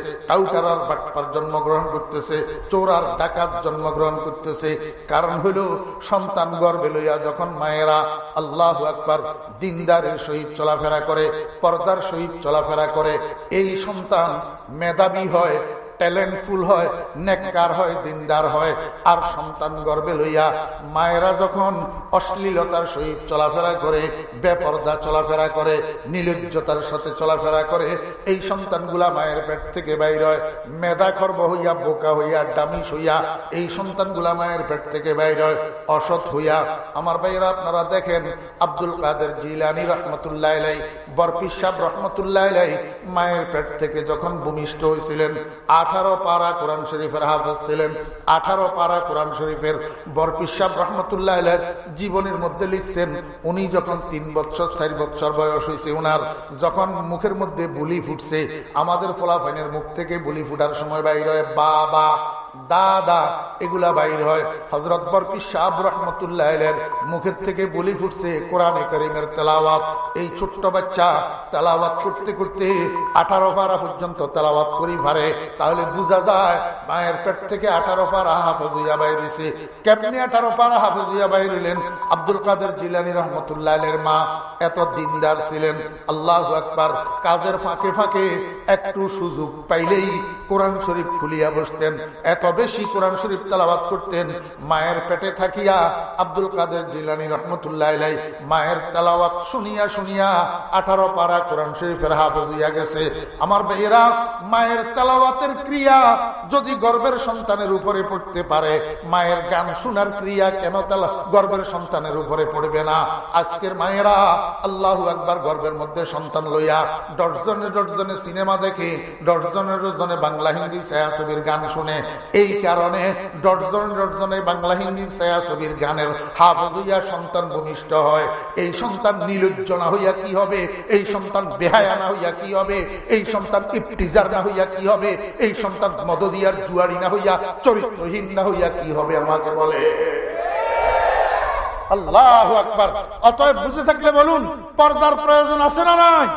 বাটপার জন্মগ্রহণ করতেছে, চোরার ডাকাত জন্মগ্রহণ করতেছে। কারণ হইল সন্তান গর্বে লইয়া যখন মায়েরা আল্লাহ আকবার দিনদারের সহিত চলাফেরা করে, পর্দার সহিত চলাফেরা করে, এই সন্তান মেধাবী হয় ট্যালেন্টফুল হয়, নেককার হয়, দিনদার হয়, আর সন্তান গর্বে লইয়া মায়েরা যখন অশ্লীলতার সহিত চলাফেরা করে, বেপর্দা চলাফেরা করে, নিলজ্জতার সাথে চলাফেরা করে, এই সন্তানগুলা মায়ের পেট থেকে বাইর হয়, মেধা খর্ব হইয়া, বোকা হইয়া, ডামিস হইয়া, এই সন্তানগুলা মায়ের পেট থেকে বাইর হয়, অসৎ হইয়া। আমার বাইরা আপনারা দেখেন, আব্দুল কাদের জিলানি রহমতুল্লাহ বরপিসাব রহমতুল্লাহ মায়ের পেট থেকে যখন ভূমিষ্ঠ হয়েছিলেন আট আঠারো পারা কোরআন শরীফের হাফেজ ছিলেন, আঠারো পারা কোরআন শরীফের বরপিসাব রহমতুল্লাহ জীবনের মধ্যে লিখছেন, উনি যখন তিন বছর, চার বছর বয়স হয়েছে, উনার যখন মুখের মধ্যে বুলি ফুটছে, আমাদের ফলাফাইনের মুখ থেকে বুলি ফুটার সময় বাইরে বাবা দাদা, এগুলা বাইর হয়। হজরত বরকি সাহ রহমতুল্লাহ মুখের থেকে বলি ফুটছে কোরআনে করিমের তেলাওয়াত। এই ছোট্ট বাচ্চা তেলাওয়াত করতে করতে আঠারো পারা পর্যন্ত তেলাওয়াত করি ভারে। তাহলে বুঝা যায়, মায়ের পেট থেকে আঠারো পারা হাফেজ হইয়া বাইরেছে। কেমনি আঠারো পারা হাফেজ হইয়া বাইরিলেন? আব্দুল কাদের জিলানি রহমতুল্লাহ মা এত দিনদার ছিলেন। আল্লাহ আকবার, কাজের ফাঁকে ফাঁকে একটু সুযোগ পাইলেই কোরআন শরীফ খুলিয়া বসতেন। এত বেশি কোরআন শরীফ তালাবাদ করতেন। মায়ের পেটে থাকিয়া আব্দুল কাদের জিলানি রহমতুল্লাহ মায়ের তালাওয়াত শুনিয়া শুনিয়া আঠারো পারা কোরআন শরীফের হাফেজ হইয়া গেছে। আমার বেয়েরা মায়ের তালাওয়াতের ক্রিয়া যদি গর্বের সন্তানের উপরে পড়তে পারে, মায়ের গান শোনার ক্রিয়া কেন তালা গর্বের সন্তানের উপরে পড়বে না? আজকের মায়েরা, আল্লাহ একবার গর্বের মধ্যে সন্তান লইয়া দশজনে দশজনে সিনেমা দেখে দশজনে বাংলা, হিন্দি, ছায়াছবির গান শুনে এই কারণে দশজন দশজনে বাংলা হিন্দি ছায়াছবির গানের হাফজ হইয়া সন্তান ভূমিষ্ঠ হয়। এই সন্তান নীলজ্জনা হইয়া কি হবে? এই সন্তান বেহায়ানা হইয়া কি হবে? এই সন্তান ইপটিজার না হইয়া কি হবে? এই সন্তান মদদিয়ার জুয়ারি না হইয়া চরিত্রহীন না হইয়া কি হবে আমাকে বলে? আল্লাহ আকবার। অতএব বুঝে থাকলে বলুন, পর্দার প্রয়োজন আছে না নাই?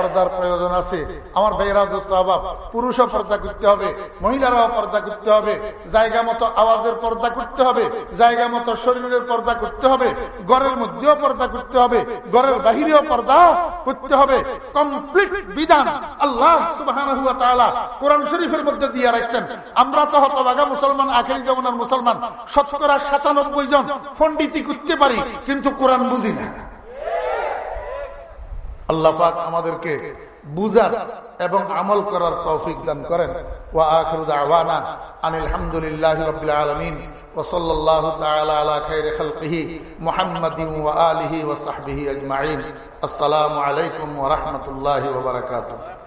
পর্দার প্রয়োজন আছে। আমার ভাইয়েরা দোস্ত অভাব পুরুষও পর্দা করতে হবে, মহিলারাও পর্দা করতে হবে, জায়গা মতো আওয়াজের পর্দা করতে হবে, জায়গা মতো শরীরের পর্দা করতে হবে, ঘরের মধ্যেও পর্দা করতে হবে, ঘরের বাহিরেও পর্দা করতে হবে। কমপ্লিট বিধান আল্লাহ তাআলা কোরআন শরীফের মধ্যে দিয়ে রাখছেন। আমরা তো হতভাগা মুসলমান, আখেরি জমানার মুসলমান শতকরা সাতানব্বই জন ফন্ডিতি করতে পারি, কিন্তু কোরআন বুঝি না। আল্লাহ পাক আমাদেরকে বুঝার এবং আমল করার তৌফিক দান করেন। ওয়া আখিরু দাওয়ানা আনিল হামদুলিল্লাহি রাব্বিল আলামিন। ওয়া সাল্লাল্লাহু তাআলা আলা খাইরি খালকিহি মুহাম্মাদিন ওয়া আলিহি ওয়া সাহবিহি আজমাইন। আসসালামু আলাইকুম ওয়া রাহমাতুল্লাহি ওয়া বারাকাতুহু।